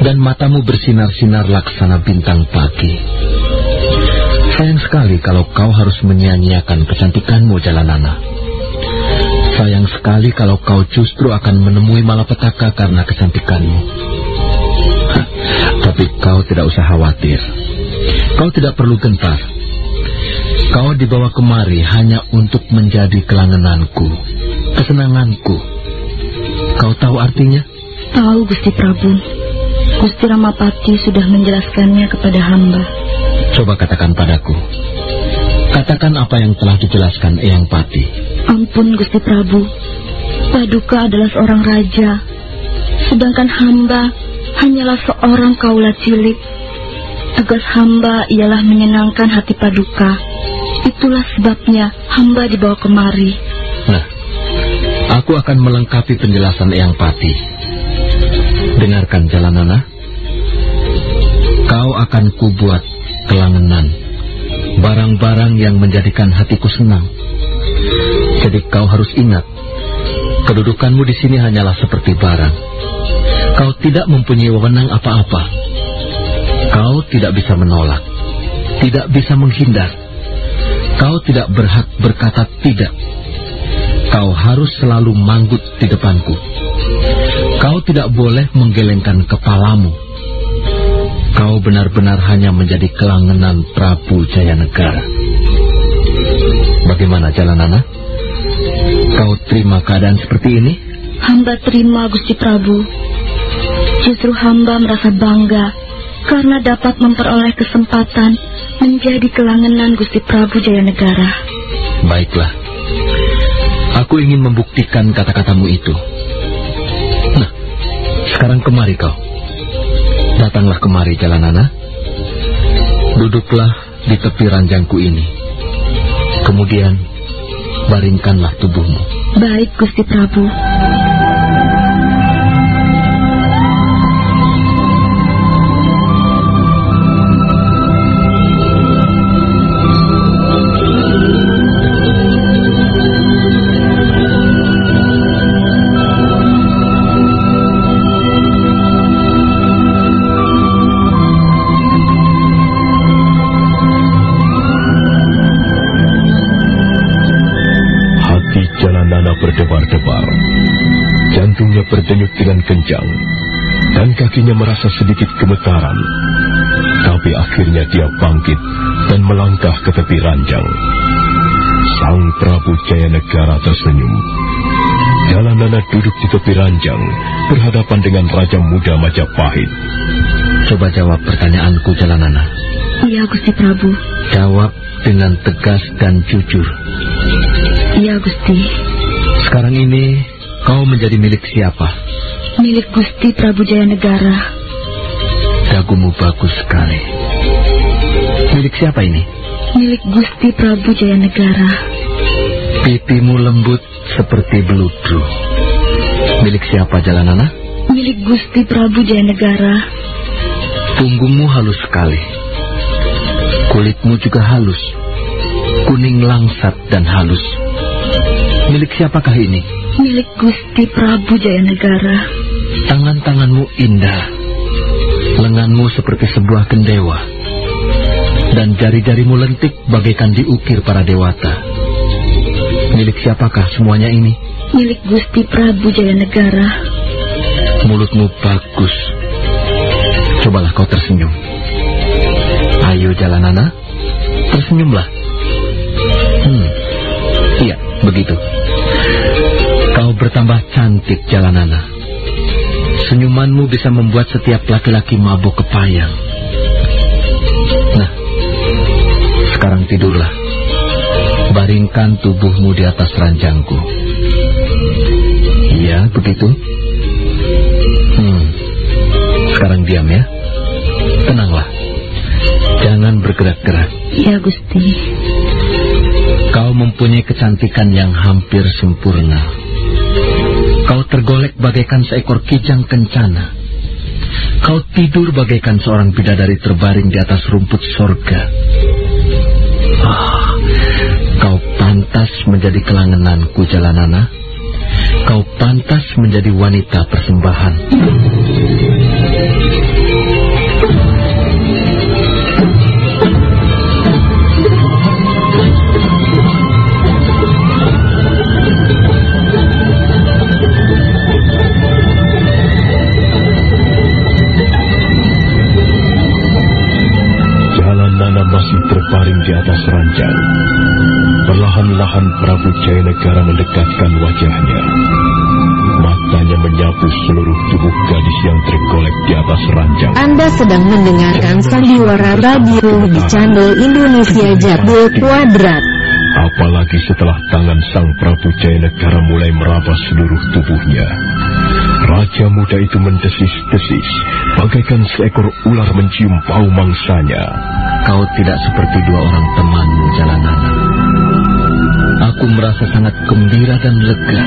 Dan matamu bersinar-sinar laksana bintang pagi. Sayang sekali kalau kau harus menyia-nyiakan kecantikanmu, Jalanana. Sayang sekali kalau kau justru akan menemui malapetaka karena kecantikanmu. Tapi kau tidak usah khawatir. Kau tidak perlu gentar. Kau dibawa kemari hanya untuk menjadi kelangenanku, kesenanganku. Kau tahu artinya? Tahu, Gusti Prabu. Gusti Ramapati sudah menjelaskannya kepada hamba. Coba katakan padaku. Katakan apa yang telah dijelaskan Eyang Pati. Ampun, Gusti Prabu. Paduka adalah seorang raja. Sedangkan hamba hanyalah seorang kaula cilik. Tugas hamba ialah menyenangkan hati Paduka. Itulah sebabnya hamba dibawa kemari. Nah, aku akan melengkapi penjelasan Eyang Pati. Dengarkan Jalanana. Kau akan kubuat kelangenan. Barang-barang yang menjadikan hatiku senang. Jadi kau harus ingat, kedudukanmu di sini hanyalah seperti barang. Kau tidak mempunyai wewenang apa-apa. Kau tidak bisa menolak, tidak bisa menghindar. Kau tidak berhak berkata tidak. Kau harus selalu manggut di depanku. Kau tidak boleh menggelengkan kepalamu. Kau benar-benar hanya menjadi kelangenan Prabu Jayanegara. Bagaimana jalan anak? Kau terima keadaan seperti ini? Hamba terima, Gusti Prabu. Justru hamba merasa bangga karena dapat memperoleh kesempatan menjadi kelangenan Gusti Prabu Jayanegara. Baiklah. Aku ingin membuktikan kata-katamu itu. Nah, sekarang kemari kau. Datanglah kemari, Jalanana. Duduklah di tepi ranjangku ini. Kemudian, baringkanlah tubuhmu. Baik, Gusti Prabu. Berdenyut dengan kencang. Dan kakinya merasa sedikit gemetaran. Tapi akhirnya dia bangkit dan melangkah ke tepi ranjang. Sang Prabu Jayanegara tersenyum. Jalanana duduk di tepi ranjang, berhadapan dengan Raja Muda Majapahit. Coba jawab pertanyaanku, Jalanana. Iya, Gusti Prabu. Jawab dengan tegas dan jujur. Iya, Gusti. Sekarang ini, kau menjadi milik siapa? Milik Gusti Prabu Jayanegara. Dagumu bagus sekali. Milik siapa ini? Milik Gusti Prabu Jayanegara. Pipimu lembut seperti beludru. Milik siapa Jalanana? Milik Gusti Prabu Jayanegara. Punggungmu halus sekali. Kulitmu juga halus. Kuning langsat dan halus. Milik siapakah ini? Milik Gusti Prabu Jayanegara. Tangan-tanganmu indah. Lenganmu seperti sebuah gendewa. Dan jari-jarimu lentik bagaikan diukir para dewata. Milik siapakah semuanya ini? Milik Gusti Prabu Jayanegara. Mulutmu bagus. Cobalah kau tersenyum. Ayo Jalanana, tersenyumlah. Hmm, iya, begitu bertambah cantik jalanana. Senyumanmu bisa membuat setiap laki-laki mabuk kepayang. Nah, sekarang tidurlah. Baringkan tubuhmu di atas ranjangku. Iya, begitu. Hmm, sekarang diam ya. Tenanglah. Jangan bergerak-gerak. Iya, Gusti. Kau mempunyai kecantikan yang hampir sempurna. Kau tergolek bagaikan seekor kijang kencana. Kau tidur bagaikan seorang bidadari terbaring di atas rumput sorga. Ah, kau pantas menjadi kelangenanku, Jalanana. Kau pantas menjadi wanita persembahan. Masih terbaring di atas ranjang. Perlahan-lahan Prabu Jayanegara mendekatkan wajahnya. Matanya menyapu seluruh tubuh gadis yang tergolek di atas ranjang. Anda sedang mendengarkan Sandiwara Radio di channel Indonesia Jadul Kuadrat. Apalagi setelah tangan Sang Prabu Jayanegara mulai meraba seluruh tubuhnya. Raja muda itu mendesis-desis, bagaikan seekor ular mencium bau mangsanya. Kau tidak seperti dua orang temanmu, Jalanan. Aku merasa sangat gembira dan lega.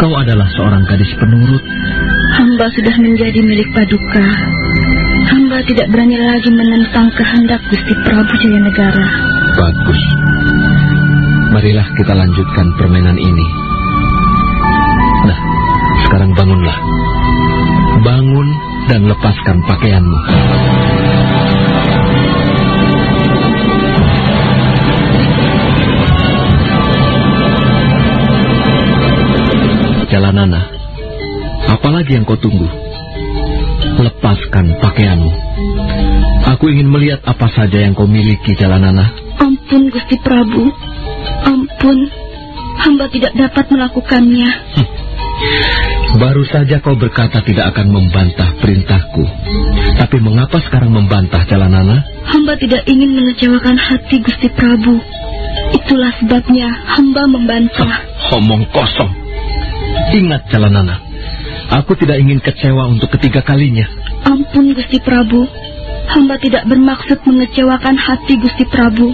Kau adalah seorang gadis penurut. Hamba sudah menjadi milik Paduka. Hamba tidak berani lagi menentang kehendak Gusti Prabu Jaya Negara. Bagus. Marilah kita lanjutkan permainan ini. Nah, sekarang bangunlah. Bangun dan lepaskan pakaianmu. Jalanana, apalagi yang kau tunggu? Lepaskan pakaianmu. Aku ingin melihat apa saja yang kau miliki, Jalanana. Ampun, Gusti Prabu. Ampun, hamba tidak dapat melakukannya. Hm. Baru saja kau berkata tidak akan membantah perintahku. Tapi mengapa sekarang membantah, Jalanana? Hamba tidak ingin mengecewakan hati Gusti Prabu. Itulah sebabnya hamba membantah. Omong kosong. Ingat, Jalanana. Aku tidak ingin kecewa untuk ketiga kalinya. Ampun, Gusti Prabu. Hamba tidak bermaksud mengecewakan hati Gusti Prabu.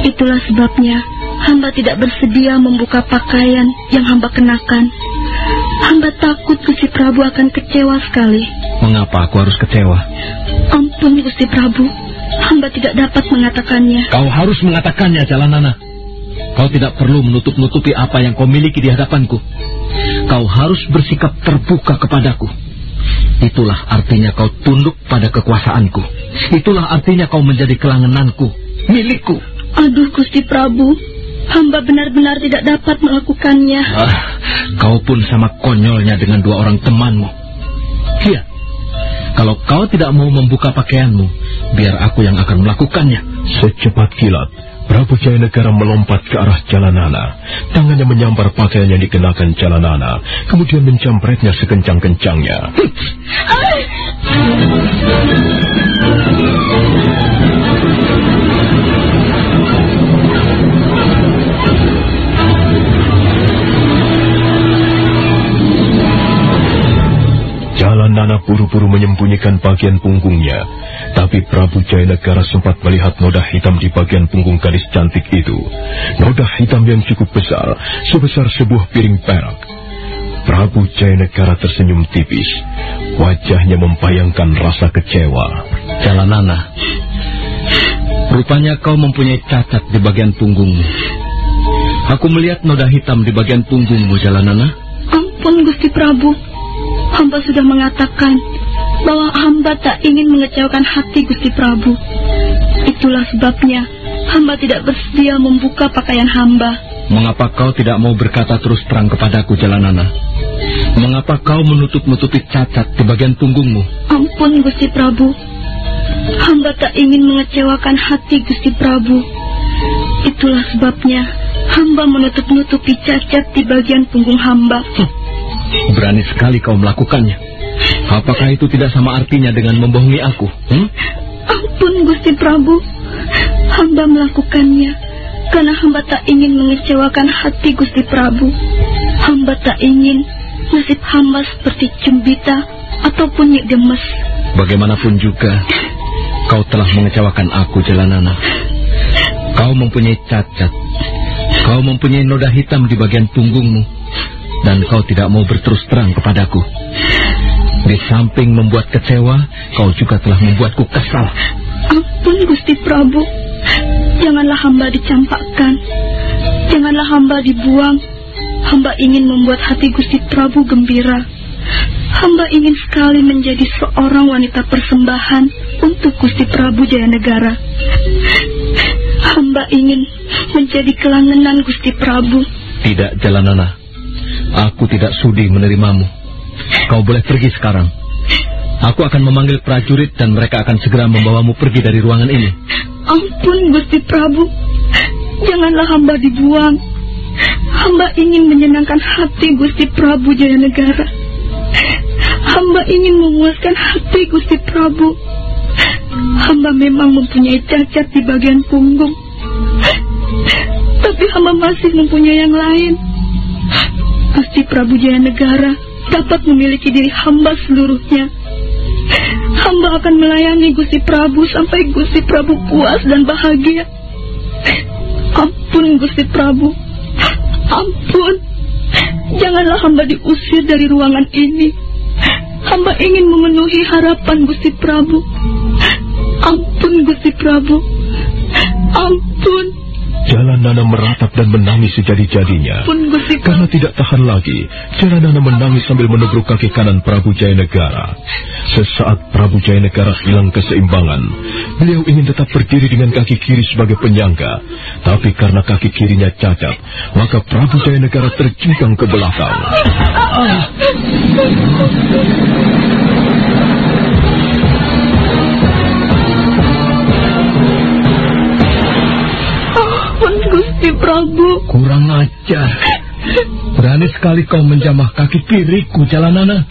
Itulah sebabnya hamba tidak bersedia membuka pakaian yang hamba kenakan. Hamba takut Gusti Prabu akan kecewa sekali. Mengapa aku harus kecewa? Ampun, Gusti Prabu. Hamba tidak dapat mengatakannya. Kau harus mengatakannya, Jalanana. Kau tidak perlu menutup-nutupi apa yang kau miliki di hadapanku. Kau harus bersikap terbuka kepadaku. Itulah artinya kau tunduk pada kekuasaanku. Itulah artinya kau menjadi kelangenanku, milikku. Aduh, Gusti Prabu. Hamba benar-benar tidak dapat melakukannya. Ah, kau pun sama konyolnya dengan dua orang temanmu. Iya, kalau kau tidak mau membuka pakaianmu, biar aku yang akan melakukannya. Secepat kilat, Prabu Jayanegara melompat ke arah Jalanana. Tangannya menyambar pakaian yang dikenakan Jalanana, kemudian mencampretnya sekencang-kencangnya. Jalan Nana buru-buru menyembunyikan bagian punggungnya. Tapi Prabu Jayanegara sempat melihat noda hitam di bagian punggung gadis cantik itu. Noda hitam yang cukup besar, sebesar sebuah piring perak. Prabu Jayanegara tersenyum tipis. Wajahnya membayangkan rasa kecewa. Jalanana, rupanya kau mempunyai cacat di bagian punggungmu. Aku melihat noda hitam di bagian punggungmu, Jalanana. Ampun, Gusti Prabu. Hamba sudah mengatakan bahwa hamba tak ingin mengecewakan hati Gusti Prabu. Itulah sebabnya hamba tidak bersedia membuka pakaian hamba. Mengapa kau tidak mau berkata terus terang kepadaku, Jalanana? Mengapa kau menutup-nutupi cacat di bagian punggungmu? Ampun, Gusti Prabu. Hamba tak ingin mengecewakan hati Gusti Prabu. Itulah sebabnya hamba menutup-nutupi cacat di bagian punggung hamba. Berani sekali kau melakukannya. Apakah itu tidak sama artinya dengan membohongi aku? Hmm? Ampun, Gusti Prabu. Hamba melakukannya karena hamba tak ingin mengecewakan hati Gusti Prabu. Hamba tak ingin nasib hamba seperti Cembita ataupun Nyik Demes. Bagaimanapun juga, kau telah mengecewakan aku, Jalanana. Kau mempunyai cacat. Kau mempunyai noda hitam di bagian punggungmu. Dan kau tidak mau berterus terang kepadaku. Di samping membuat kecewa, kau juga telah membuatku kesal. Ampun Gusti Prabu. Janganlah hamba dicampakkan. Janganlah hamba dibuang. Hamba ingin membuat hati Gusti Prabu gembira. Hamba ingin sekali menjadi seorang wanita persembahan untuk Gusti Prabu Jayanegara. Hamba ingin menjadi kelangenan Gusti Prabu. Tidak, Jalanana. Aku tidak sudi menerimamu. Kau boleh pergi sekarang. Aku akan memanggil prajurit dan mereka akan segera membawamu pergi dari ruangan ini. Ampun Gusti Prabu. Janganlah hamba dibuang. Hamba ingin menyenangkan hati Gusti Prabu Jayanegara. Hamba ingin memuaskan hati Gusti Prabu. Hamba memang mempunyai cacat di bagian punggung. Tapi hamba masih mempunyai yang lain. Gusti Prabu Jayanegara dapat memiliki diri hamba seluruhnya. Hamba akan melayani Gusti Prabu sampai Gusti Prabu puas dan bahagia. Ampun Gusti Prabu. Ampun. Janganlah hamba diusir dari ruangan ini. Hamba ingin memenuhi harapan Gusti Prabu. Ampun Gusti Prabu. Ampun. Jalanana meratap dan menangis sejadi-jadinya. Karena tidak tahan lagi, Jalanana menangis sambil menubruk kaki kanan Prabu Jayanegara. Sesaat Prabu Jayanegara hilang keseimbangan, beliau ingin tetap berdiri dengan kaki kiri sebagai penyangga. Tapi karena kaki kirinya cacat, maka Prabu Jayanegara terjungkang ke belakang. Ampun Gusti Prabu. Kurang ajar. Berani sekali kau menjamah kaki kiriku, Jalanana.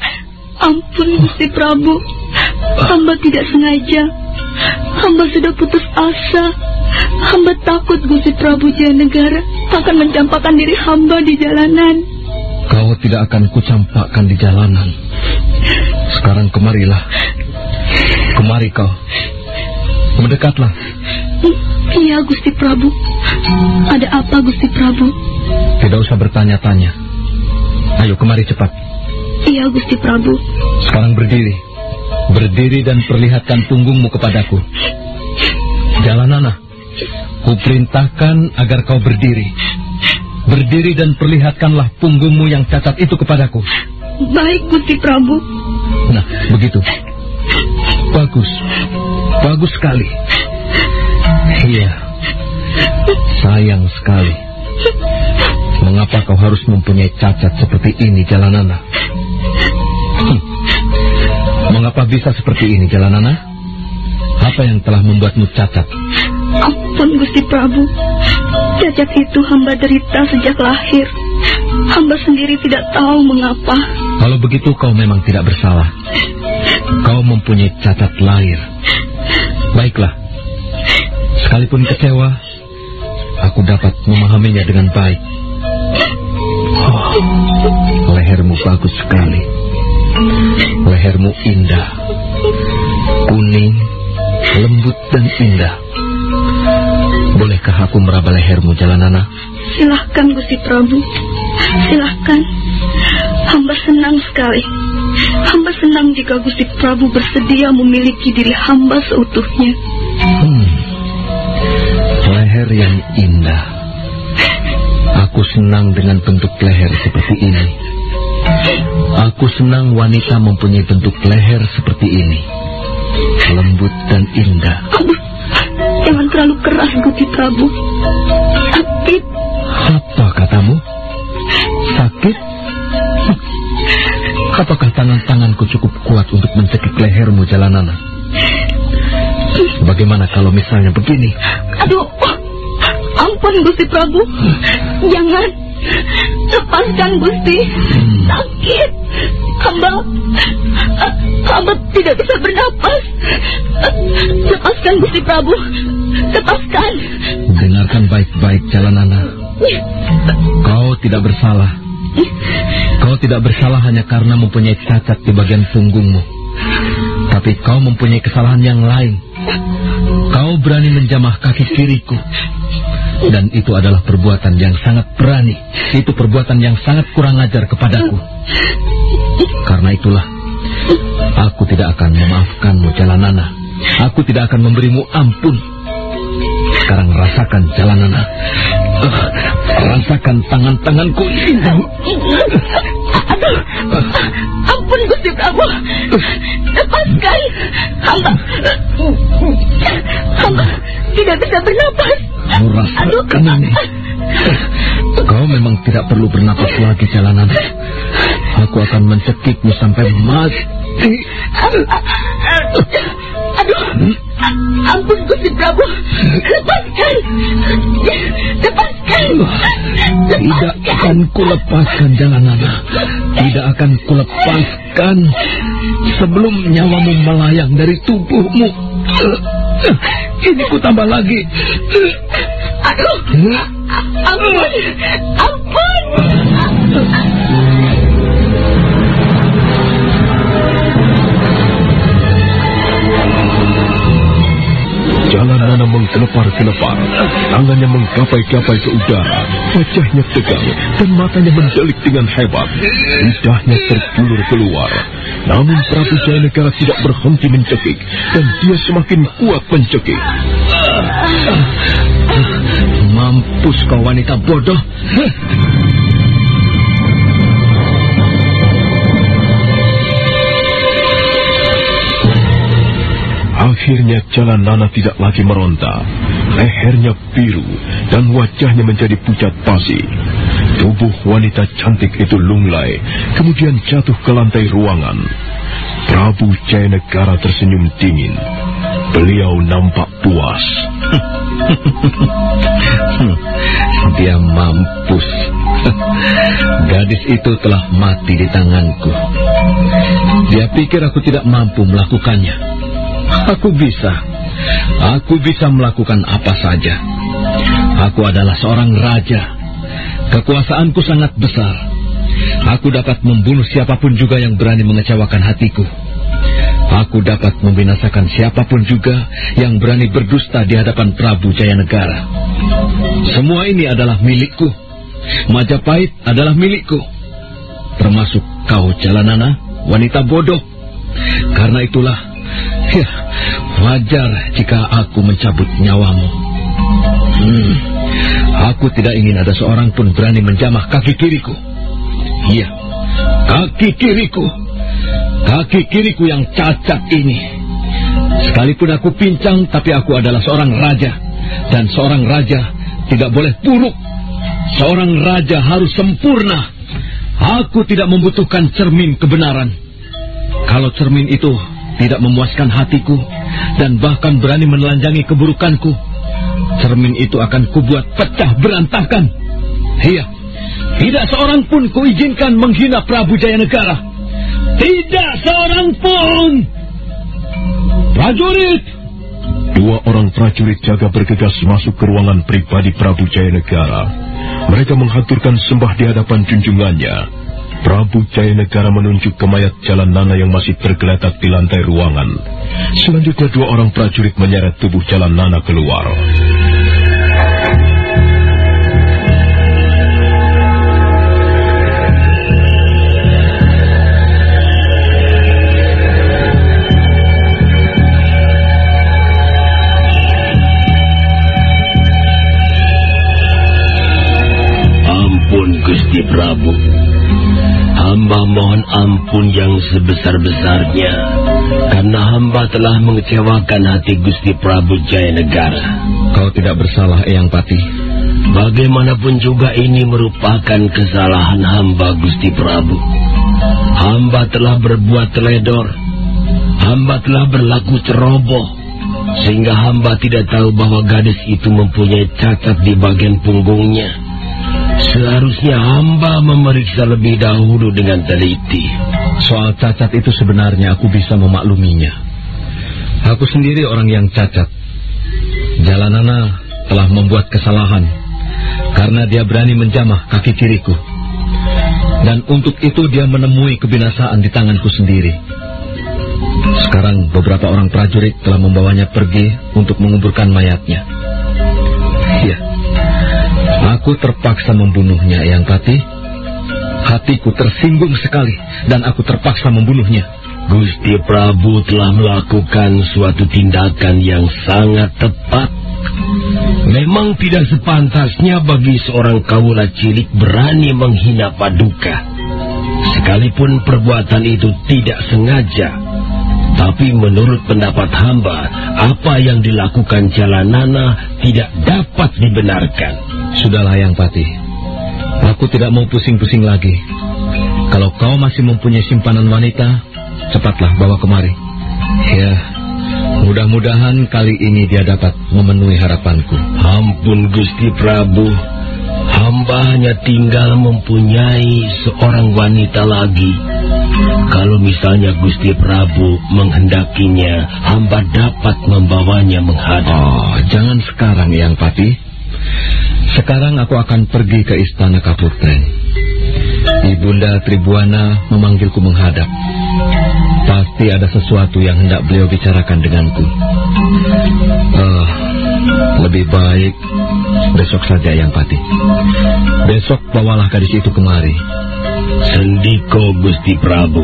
Ampun Gusti Prabu. Hamba tidak sengaja. Hamba sudah putus asa. Hamba takut Gusti Prabu Jayanegara akan mencampakkan diri hamba di jalanan. Kau tidak akan kucampakkan di jalanan. Sekarang kemarilah. Kemari kau. Mendekatlah. Iya Gusti Prabu. Ada apa Gusti Prabu? Tidak usah bertanya-tanya. Ayo kemari cepat. Iya Gusti Prabu. Sekarang berdiri. Berdiri dan perlihatkan punggungmu kepadaku. Jalanana. Kuperintahkan agar kau berdiri. Berdiri dan perlihatkanlah punggungmu yang cacat itu kepadaku. Baik Gusti Prabu. Nah, begitu. Bagus. Bagus sekali. Iya. Sayang sekali. Mengapa kau harus mempunyai cacat seperti ini, Jalanana? Hmm. Mengapa bisa seperti ini, Jalanana? Apa yang telah membuatmu cacat? Ampun Gusti Prabu. Cacat itu hamba derita sejak lahir. Hamba sendiri tidak tahu mengapa. Kalau begitu kau memang tidak bersalah. Kau mempunyai cacat lahir. Baiklah. Sekalipun kecewa, aku dapat memahaminya dengan baik. Oh, lehermu bagus sekali. Lehermu indah. Kuning, lembut dan indah. Bolehkah aku meraba lehermu, Jalanana? Silahkan Gusti Prabu. Silahkan. Hamba senang sekali. Hamba senang jika Gusti Prabu bersedia memiliki diri hamba seutuhnya. Hmm. Leher yang indah. Aku senang dengan bentuk leher seperti ini. Aku senang wanita mempunyai bentuk leher seperti ini. Lembut dan indah. Aduh, jangan terlalu keras Gusti Prabu. Sakit. Apa katamu? Sakit? Apakah tangan-tanganku cukup kuat untuk mencekik lehermu, Jalanana? Bagaimana kalau misalnya begini? Aduh, ampun Gusti Prabu. Jangan. Lepaskan Gusti. Sakit. Hamba, hamba tidak bisa bernapas. Lepaskan Gusti Prabu, lepaskan. Dengarkan baik-baik Jalanana. Kau tidak bersalah. Kau tidak bersalah hanya karena mempunyai cacat di bagian punggungmu. Tapi kau mempunyai kesalahan yang lain. Kau berani menjamah kaki kiriku. Dan itu adalah perbuatan yang sangat berani. Itu perbuatan yang sangat kurang ajar kepadaku. Karena itulah, aku tidak akan memaafkanmu, Jalanana. Aku tidak akan memberimu ampun. Sekarang rasakan, Jalanana. Rasakan tangan-tanganku ini. Aduh, ampun Gusti Prabu. Lepaskan. Hamba, hamba tidak bisa bernapas. Rasakan ini. Kau memang tidak perlu bernapas lagi, Jalanana. Aku akan mencekikmu sampai mati. Aduh, ampun Gusti Prabu. Lepaskan. Lepaskan. Tidak akan kulepaskan Jalanana. Tidak akan kulepaskan sebelum nyawamu melayang dari tubuhmu. Ini ku tambah lagi. Aduh, ampun, ampun. Nana menggelepar-gelepar, tangannya menggapai-gapai ke udara, wajahnya tegang, dan matanya mendelik dengan hebat. Lidahnya terjulur keluar. Namun Prabu Jayanegara tidak berhenti mencekik, dan dia semakin kuat mencekik. Mampus kau wanita bodoh. Akhirnya jalan Nana tidak lagi meronta. Lehernya biru dan wajahnya menjadi pucat pasi. Tubuh wanita cantik itu lunglai, kemudian jatuh ke lantai ruangan. Prabu Jayanegara tersenyum dingin. Beliau nampak puas. Dia mampus. Gadis itu telah mati di tanganku. Dia pikir aku tidak mampu melakukannya. Aku bisa. Aku bisa melakukan apa saja. Aku adalah seorang raja. Kekuasaanku sangat besar. Aku dapat membunuh siapa pun juga yang berani mengecewakan hatiku. Aku dapat membinasakan siapa pun juga yang berani berdusta di hadapan Prabu Jayanegara. Semua ini adalah milikku. Majapahit adalah milikku. Termasuk kau, Jalanana, wanita bodoh. Karena itulah, ya, wajar jika aku mencabut nyawamu. Hmm, aku tidak ingin ada seorang pun berani menjamah kaki kiriku. Iya, kaki kiriku. Kaki kiriku yang cacat ini. Sekalipun aku pincang, tapi aku adalah seorang raja. Dan seorang raja tidak boleh buruk. Seorang raja harus sempurna. Aku tidak membutuhkan cermin kebenaran. Kalau cermin itu tidak memuaskan hatiku dan bahkan berani menelanjangi keburukanku, cermin itu akan kubuat pecah berantakan. Iya, tidak seorang pun kuizinkan menghina Prabu Jayanegara. Tidak seorang pun. Prajurit, Dua orang prajurit jaga bergegas masuk ke ruangan pribadi Prabu Jayanegara. Mereka menghaturkan sembah di hadapan junjungannya. Prabu Jayanegara menunjuk ke mayat Jalan Nana yang masih tergeletak di lantai ruangan. Selanjutnya dua orang prajurit menyeret tubuh Jalan Nana keluar. Ampun Gusti Prabu. Hamba mohon ampun yang sebesar-besarnya karena hamba telah mengecewakan hati Gusti Prabu Jayanegara. kau tidak bersalah, Eyang Pati. Bagaimanapun juga ini merupakan kesalahan hamba Gusti Prabu. Hamba telah berbuat teledor. Hamba telah berlaku ceroboh. Sehingga hamba tidak tahu bahwa gadis itu mempunyai cacat di bagian punggungnya. Seharusnya hamba memeriksa lebih dahulu dengan teliti. Soal cacat itu sebenarnya aku bisa memakluminya. Aku sendiri orang yang cacat. Jalanana telah membuat kesalahan karena dia berani menjamah kaki kiriku. Dan untuk itu dia menemui kebinasaan di tanganku sendiri. Sekarang beberapa orang prajurit telah membawanya pergi untuk menguburkan mayatnya. Aku terpaksa membunuhnya, Yang Pati. Hatiku tersinggung sekali dan aku terpaksa membunuhnya. Gusti Prabu telah melakukan suatu tindakan yang sangat tepat. Memang tidak sepantasnya bagi seorang kawula cilik berani menghina paduka. Sekalipun perbuatan itu tidak sengaja. Tapi menurut pendapat hamba, apa yang dilakukan Jalanana tidak dapat dibenarkan. Sudahlah yang Pati. Aku tidak mau pusing-pusing lagi. Kalau kau masih mempunyai simpanan wanita, cepatlah bawa kemari. Ya, mudah-mudahan kali ini dia dapat memenuhi harapanku. Ampun Gusti Prabu, hamba hanya tinggal mempunyai seorang wanita lagi. Kalau misalnya Gusti Prabu menghendakinya, hamba dapat membawanya menghadap. Oh, jangan sekarang, Yang Pati. Sekarang aku akan pergi ke istana Kapurten. Ibunda Tribuana memanggilku menghadap. Pasti ada sesuatu yang hendak beliau bicarakan denganku. Uh, lebih baik besok saja yang pati. Besok bawalah gadis itu kemari. Sendiko Gusti Prabu.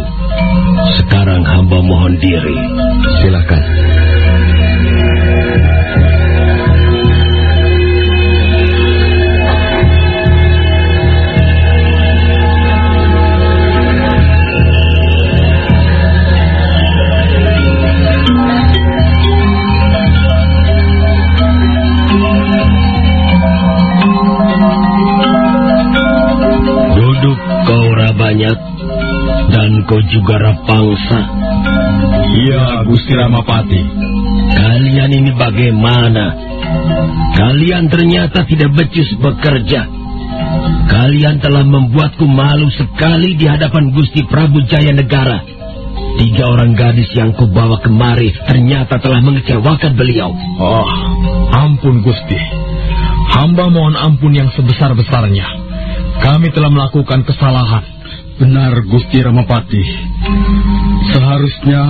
Sekarang hamba mohon diri. Silakan. Banyak dan kau juga rapangsa. Iya, Gusti Ramapati. Kalian ini bagaimana? Kalian ternyata tidak becus bekerja. Kalian telah membuatku malu sekali di hadapan Gusti Prabu Jaya Negara. Tiga orang gadis yang kau bawa kemari ternyata telah mengecewakan beliau. Oh, ampun Gusti. Hamba mohon ampun yang sebesar-besarnya. Kami telah melakukan kesalahan. Benar Gusti Ramapati. Seharusnya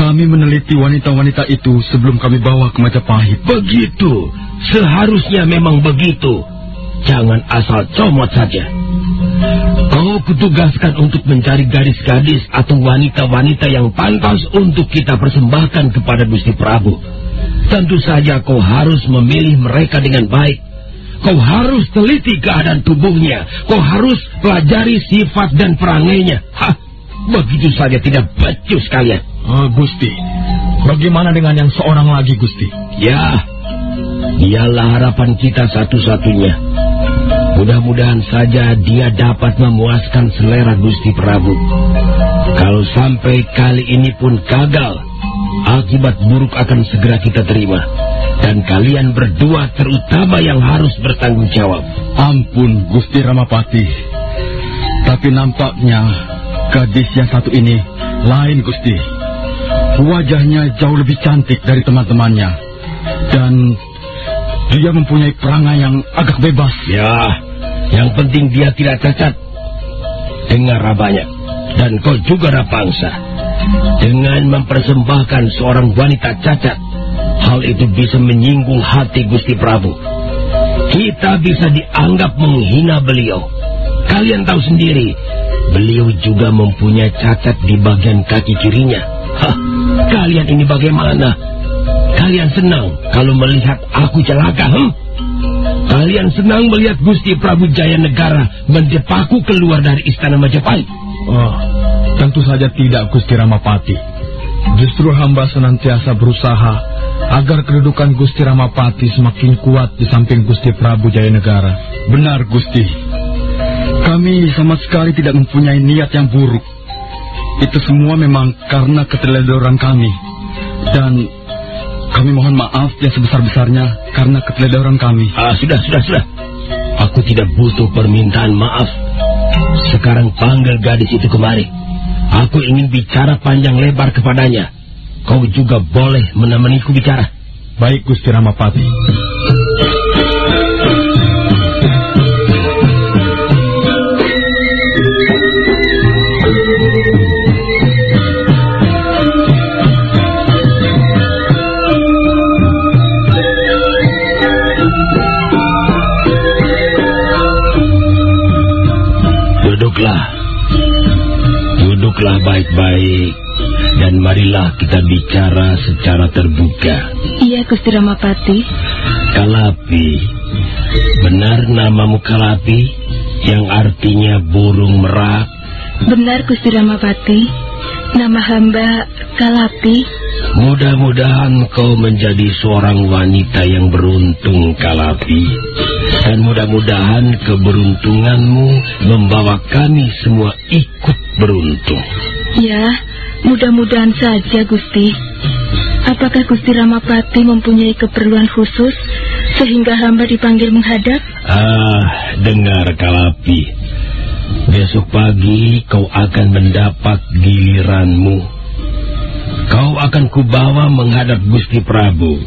kami meneliti wanita-wanita itu sebelum kami bawa ke Majapahit. Begitu. Seharusnya memang begitu. Jangan asal comot saja. Kau kutugaskan untuk mencari gadis-gadis atau wanita-wanita yang pantas untuk kita persembahkan kepada Gusti Prabu. Tentu saja kau harus memilih mereka dengan baik. Kau harus teliti keadaan tubuhnya. Kau harus pelajari sifat dan perangainya. Hah, begitu saja tidak becus kalian. Oh, Gusti, bagaimana dengan yang seorang lagi, Gusti? Ya, dialah harapan kita satu-satunya. Mudah-mudahan saja dia dapat memuaskan selera Gusti Prabu. Kalau sampai kali ini pun gagal, akibat buruk akan segera kita terima. Dan kalian berdua terutama yang harus bertanggung jawab. Ampun, Gusti Ramapati. Tapi nampaknya gadis yang satu ini lain, Gusti. Wajahnya jauh lebih cantik dari teman-temannya. Dan dia mempunyai perangai yang agak bebas. Ya, yang penting dia tidak cacat. Dengar banyak. Dan kau juga Rapangsa. Dengan mempersembahkan seorang wanita cacat Hal itu bisa menyinggung hati Gusti Prabu. Kita bisa dianggap menghina beliau. Kalian tahu sendiri, beliau juga mempunyai cacat di bagian kaki kirinya. Hah, kalian ini bagaimana? Kalian senang kalau melihat aku celaka, hmm? Kalian senang melihat Gusti Prabu Jaya Negara menjepaku keluar dari istana Majapahit? Oh, tentu saja tidak Gusti Ramapati. Justru hamba senantiasa berusaha agar kedudukan Gusti Ramapati semakin kuat di samping Gusti Prabu Jayanegara. Benar, Gusti. Kami sama sekali tidak mempunyai niat yang buruk. Itu semua memang karena keteledoran kami. Dan kami mohon maaf yang sebesar-besarnya karena keteledoran kami. Ah, sudah, sudah, sudah. Aku tidak butuh permintaan maaf. Sekarang panggil gadis itu kemari. Aku ingin bicara panjang lebar kepadanya. Kau juga boleh menemaniku bicara. Baik, Gusti Ramapati. Duduklah. Duduklah baik-baik. Dan marilah kita bicara secara terbuka. Iya, Gusti Ramapati. Kalapi. Benar namamu Kalapi? Yang artinya burung merak? Benar, Gusti Ramapati. Nama hamba Kalapi. Mudah-mudahan kau menjadi seorang wanita yang beruntung, Kalapi. Dan mudah-mudahan keberuntunganmu membawa kami semua ikut beruntung. Ya, mudah-mudahan saja, Gusti. Apakah Gusti Ramapati mempunyai keperluan khusus sehingga hamba dipanggil menghadap? Ah, dengar Kalapi. Besok pagi kau akan mendapat giliranmu. Kau akan kubawa menghadap Gusti Prabu.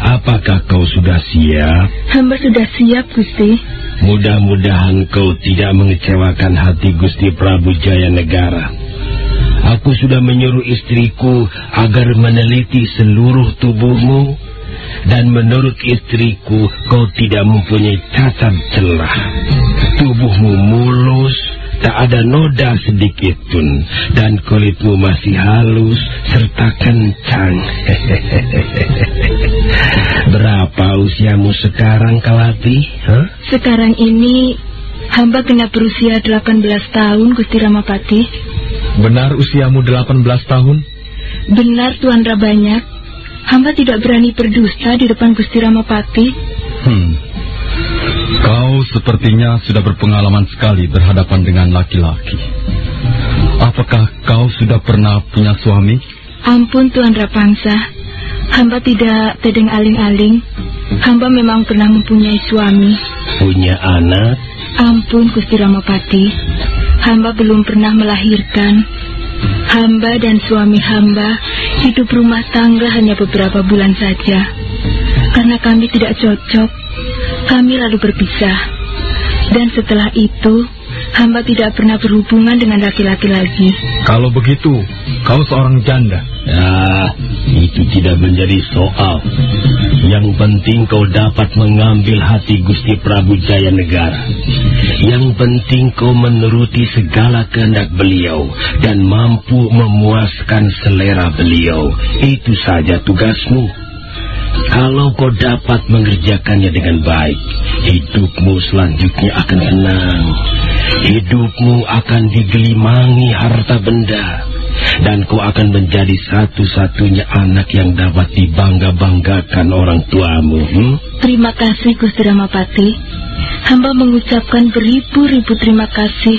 Apakah kau sudah siap? Hamba sudah siap, Gusti. Mudah-mudahan kau tidak mengecewakan hati Gusti Prabu Jaya Negara. Aku sudah menyuruh istriku agar meneliti seluruh tubuhmu dan menurut istriku kau tidak mempunyai cacat celah. Tubuhmu mulus, tak ada noda sedikit pun dan kulitmu masih halus serta kencang. Berapa usiamu sekarang, Kalati? Huh? Sekarang ini hamba kena berusia 18 tahun, Gusti Ramapati. Benar usiamu 18 tahun? Benar, Tuan Rabanyak. Hamba tidak berani berdusta di depan Gusti Ramapati. Hmm. Kau sepertinya sudah berpengalaman sekali berhadapan dengan laki-laki. Apakah kau sudah pernah punya suami? Ampun Tuan Rapangsa. Hamba tidak tedeng aling-aling. Hamba memang pernah mempunyai suami. Punya anak? Ampun Gusti Ramapati. Hamba belum pernah melahirkan. Hamba dan suami hamba hidup rumah tangga hanya beberapa bulan saja. Karena kami tidak cocok, kami lalu berpisah. Dan setelah itu, hamba tidak pernah berhubungan dengan laki-laki lagi. Kalau begitu, kau seorang janda. Ya, itu tidak menjadi soal. Yang penting kau dapat mengambil hati Gusti Prabu Jaya Negara. Yang penting kau menuruti segala kehendak beliau dan mampu memuaskan selera beliau. Itu saja tugasmu. Kalau kau dapat mengerjakannya dengan baik, hidupmu selanjutnya akan senang. Hidupmu akan digelimangi harta benda. Dan kau akan menjadi satu-satunya anak yang dapat dibangga-banggakan orang tuamu. Hmm? Terima kasih Gusti Ramapati. Hamba mengucapkan beribu-ribu terima kasih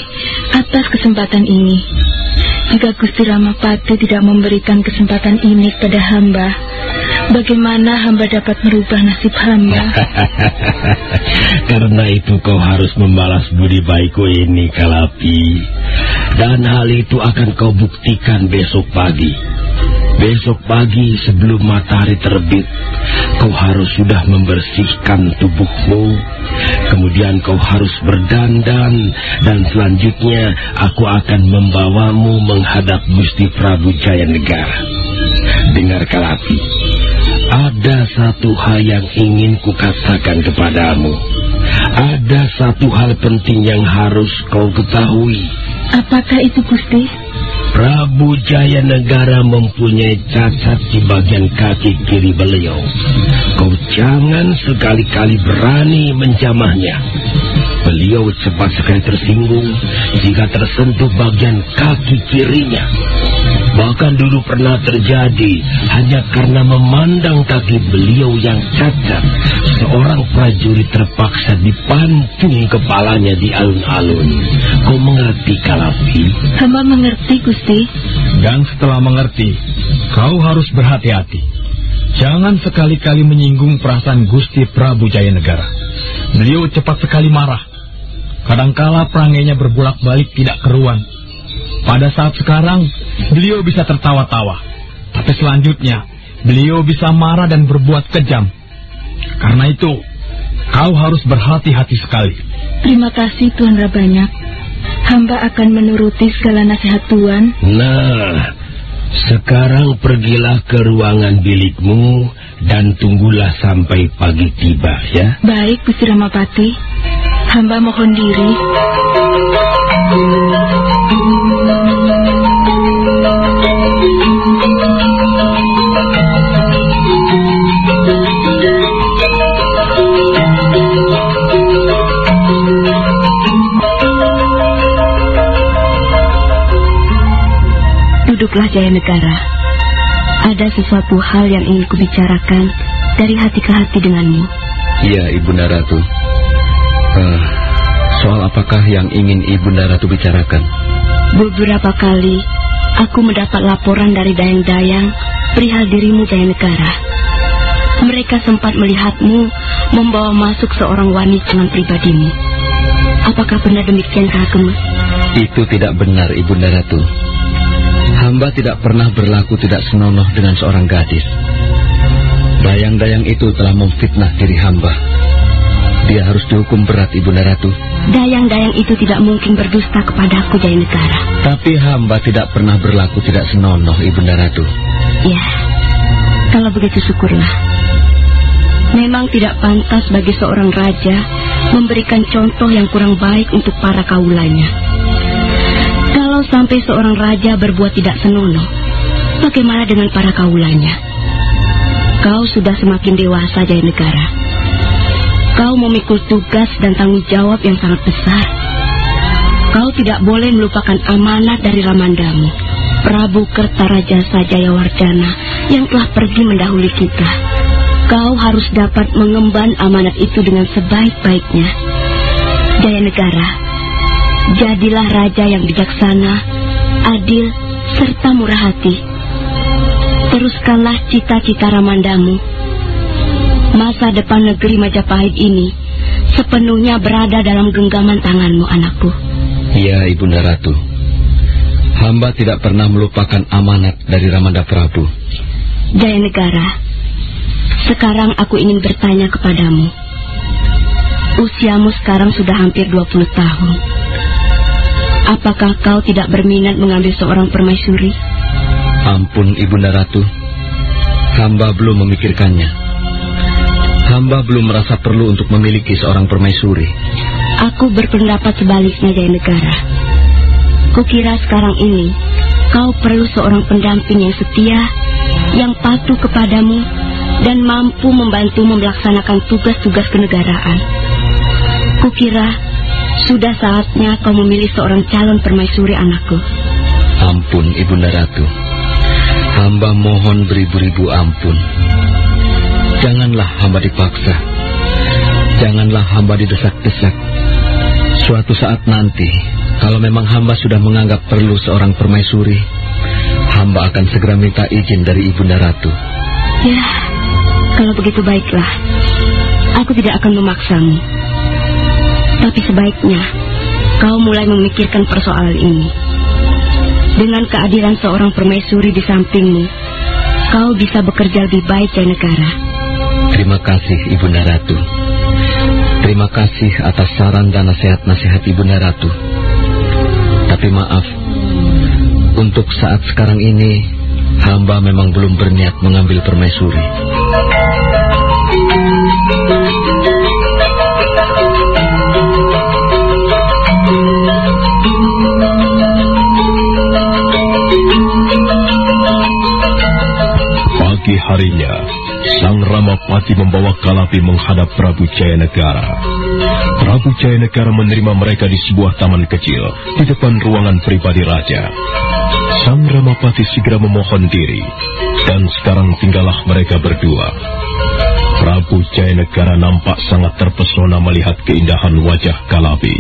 atas kesempatan ini. Jika Gusti Ramapati tidak memberikan kesempatan ini pada hamba, bagaimana hamba dapat merubah nasib hamba? Karena itu kau harus membalas budi baikku ini, Kalapi. Dan hal itu akan kau buktikan besok pagi. Besok pagi sebelum matahari terbit, kau harus sudah membersihkan tubuhmu. Kemudian kau harus berdandan dan selanjutnya aku akan membawamu menghadap Gusti Prabu Jaya Negara. Dengar Kalapi, ada satu hal yang ingin kukatakan kepadamu. Ada satu hal penting yang harus kau ketahui. Apakah itu Gusti? Prabu Jaya Negara mempunyai cacat di bagian kaki kiri beliau. Kau jangan sekali-kali berani menjamahnya. Beliau cepat sekali tersinggung jika tersentuh bagian kaki kirinya. Bahkan dulu pernah terjadi hanya karena memandang kaki beliau yang cacat. Seorang prajurit terpaksa dipancung kepalanya di alun-alun. Kau mengerti, Kalapi? Hamba mengerti, Gusti. Dan setelah mengerti, kau harus berhati-hati. Jangan sekali-kali menyinggung perasaan Gusti Prabu Jaya Negara. Beliau cepat sekali marah. Kadangkala perangainya berbolak-balik tidak keruan. Pada saat sekarang, beliau bisa tertawa-tawa. Tapi selanjutnya, beliau bisa marah dan berbuat kejam. Karena itu, kau harus berhati-hati sekali. Terima kasih Tuan Rabanyak. Hamba akan menuruti segala nasihat Tuan. Nah, sekarang pergilah ke ruangan bilikmu dan tunggulah sampai pagi tiba ya. Baik, Gusti Ramapati. Hamba mohon diri. Duduklah Jaya Negara. Ada sesuatu hal yang ingin kubicarakan dari hati ke hati denganmu. Iya, Ibunda Ratu. Uh, soal apakah yang ingin Ibunda Ratu bicarakan? Beberapa kali aku mendapat laporan dari dayang-dayang perihal dirimu Jaya Negara. Mereka sempat melihatmu membawa masuk seorang wanita dengan pribadimu. Apakah benar demikian, Kakek? Itu tidak benar, Ibunda Ratu. Hamba tidak pernah berlaku tidak senonoh dengan seorang gadis. Dayang-dayang itu telah memfitnah diri hamba. Dia harus dihukum berat, Ibunda Ratu. Dayang-dayang itu tidak mungkin berdusta kepadaku, Jaya Negara. Tapi hamba tidak pernah berlaku tidak senonoh, Ibunda Ratu. Ya, kalau begitu syukurlah. Memang tidak pantas bagi seorang raja memberikan contoh yang kurang baik untuk para kaulanya. Kalau sampai seorang raja berbuat tidak senonoh, bagaimana dengan para kaulanya? Kau sudah semakin dewasa, Jaya Negara. Kau memikul tugas dan tanggung jawab yang sangat besar. Kau tidak boleh melupakan amanat dari Ramandamu, Prabu Kertarajasa Jayawardana yang telah pergi mendahului kita. Kau harus dapat mengemban amanat itu dengan sebaik-baiknya. Jaya Negara, jadilah raja yang bijaksana, adil, serta murah hati. Teruskanlah cita-cita Ramandamu. Masa depan negeri Majapahit ini sepenuhnya berada dalam genggaman tanganmu, anakku. Ya, Ibunda Ratu. Hamba tidak pernah melupakan amanat dari Ramanda Prabu. Jaya Negara, sekarang aku ingin bertanya kepadamu. Usiamu sekarang sudah hampir 20 tahun. Apakah kau tidak berminat mengambil seorang permaisuri? Ampun, Ibunda Ratu. Hamba belum memikirkannya. Hamba belum merasa perlu untuk memiliki seorang permaisuri. Aku berpendapat sebaliknya, Jaya Negara. Kukira sekarang ini kau perlu seorang pendamping yang setia, yang patuh kepadamu, dan mampu membantu melaksanakan tugas-tugas kenegaraan. Kukira sudah saatnya kau memilih seorang calon permaisuri anakku. Ampun, Ibunda Ratu. Hamba mohon beribu-ribu ampun. Janganlah hamba dipaksa. Janganlah hamba didesak-desak. Suatu saat nanti, kalau memang hamba sudah menganggap perlu seorang permaisuri, hamba akan segera minta izin dari Ibunda Ratu. Ya, kalau begitu baiklah. Aku tidak akan memaksamu. Tapi sebaiknya kau mulai memikirkan persoalan ini. Dengan kehadiran seorang permaisuri di sampingmu, kau bisa bekerja lebih baik Jaya Negara. Terima kasih Ibunda Ratu. Terima kasih atas saran dan nasihat-nasihat Ibunda Ratu. Tapi maaf, untuk saat sekarang ini, hamba memang belum berniat mengambil permaisuri. Pagi harinya, Sang Ramapati membawa Kalapi menghadap Prabu Jayanegara. Prabu Jayanegara menerima mereka di sebuah taman kecil di depan ruangan pribadi raja. Sang Ramapati segera memohon diri, dan sekarang tinggallah mereka berdua. Prabu Jayanegara nampak sangat terpesona melihat keindahan wajah Kalapi.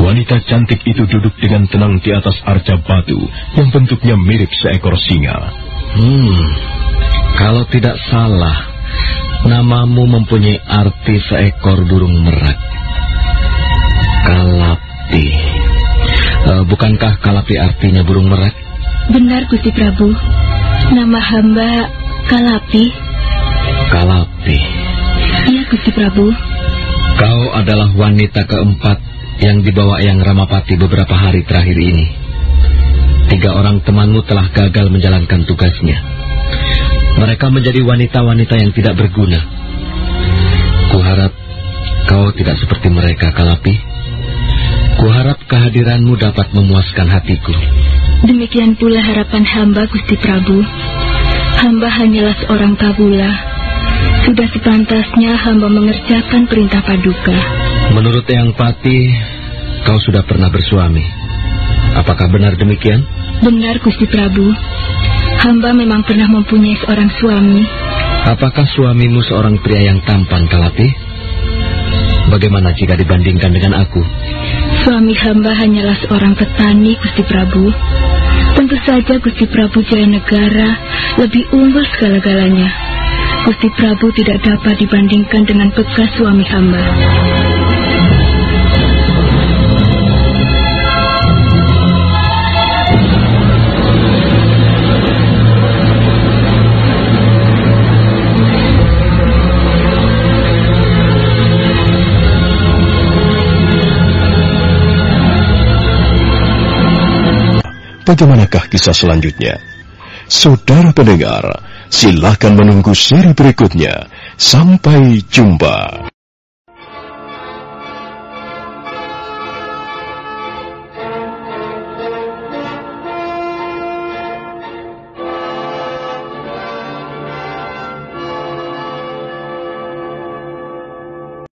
Wanita cantik itu duduk dengan tenang di atas arca batu yang bentuknya mirip seekor singa. Hmm, kalau tidak salah, namamu mempunyai arti seekor burung merak. Kalapi. Uh, bukankah kalapi artinya burung merak? Benar, Gusti Prabu. Nama hamba Kalapi. Kalapi. Iya, Gusti Prabu. Kau adalah wanita keempat yang dibawa Yang Ramapati beberapa hari terakhir ini. Tiga orang temanmu telah gagal menjalankan tugasnya. Mereka menjadi wanita-wanita yang tidak berguna. Kuharap kau tidak seperti mereka, Kalapi. Kuharap kehadiranmu dapat memuaskan hatiku. Demikian pula harapan hamba, Gusti Prabu. Hamba hanyalah seorang kabula sudah sepantasnya hamba mengerjakan perintah paduka. Menurut Yang Pati, kau sudah pernah bersuami. Apakah benar demikian? Benar, Gusti Prabu. Hamba memang pernah mempunyai seorang suami. Apakah suamimu seorang pria yang tampan, Kalati? Bagaimana jika dibandingkan dengan aku? Suami hamba hanyalah seorang petani, Gusti Prabu. Tentu saja Gusti Prabu Jaya Negara lebih unggul segala-galanya. Gusti Prabu tidak dapat dibandingkan dengan bekas suami hamba. Bagaimanakah kisah selanjutnya? Saudara pendengar, Silahkan menunggu seri berikutnya. Sampai jumpa.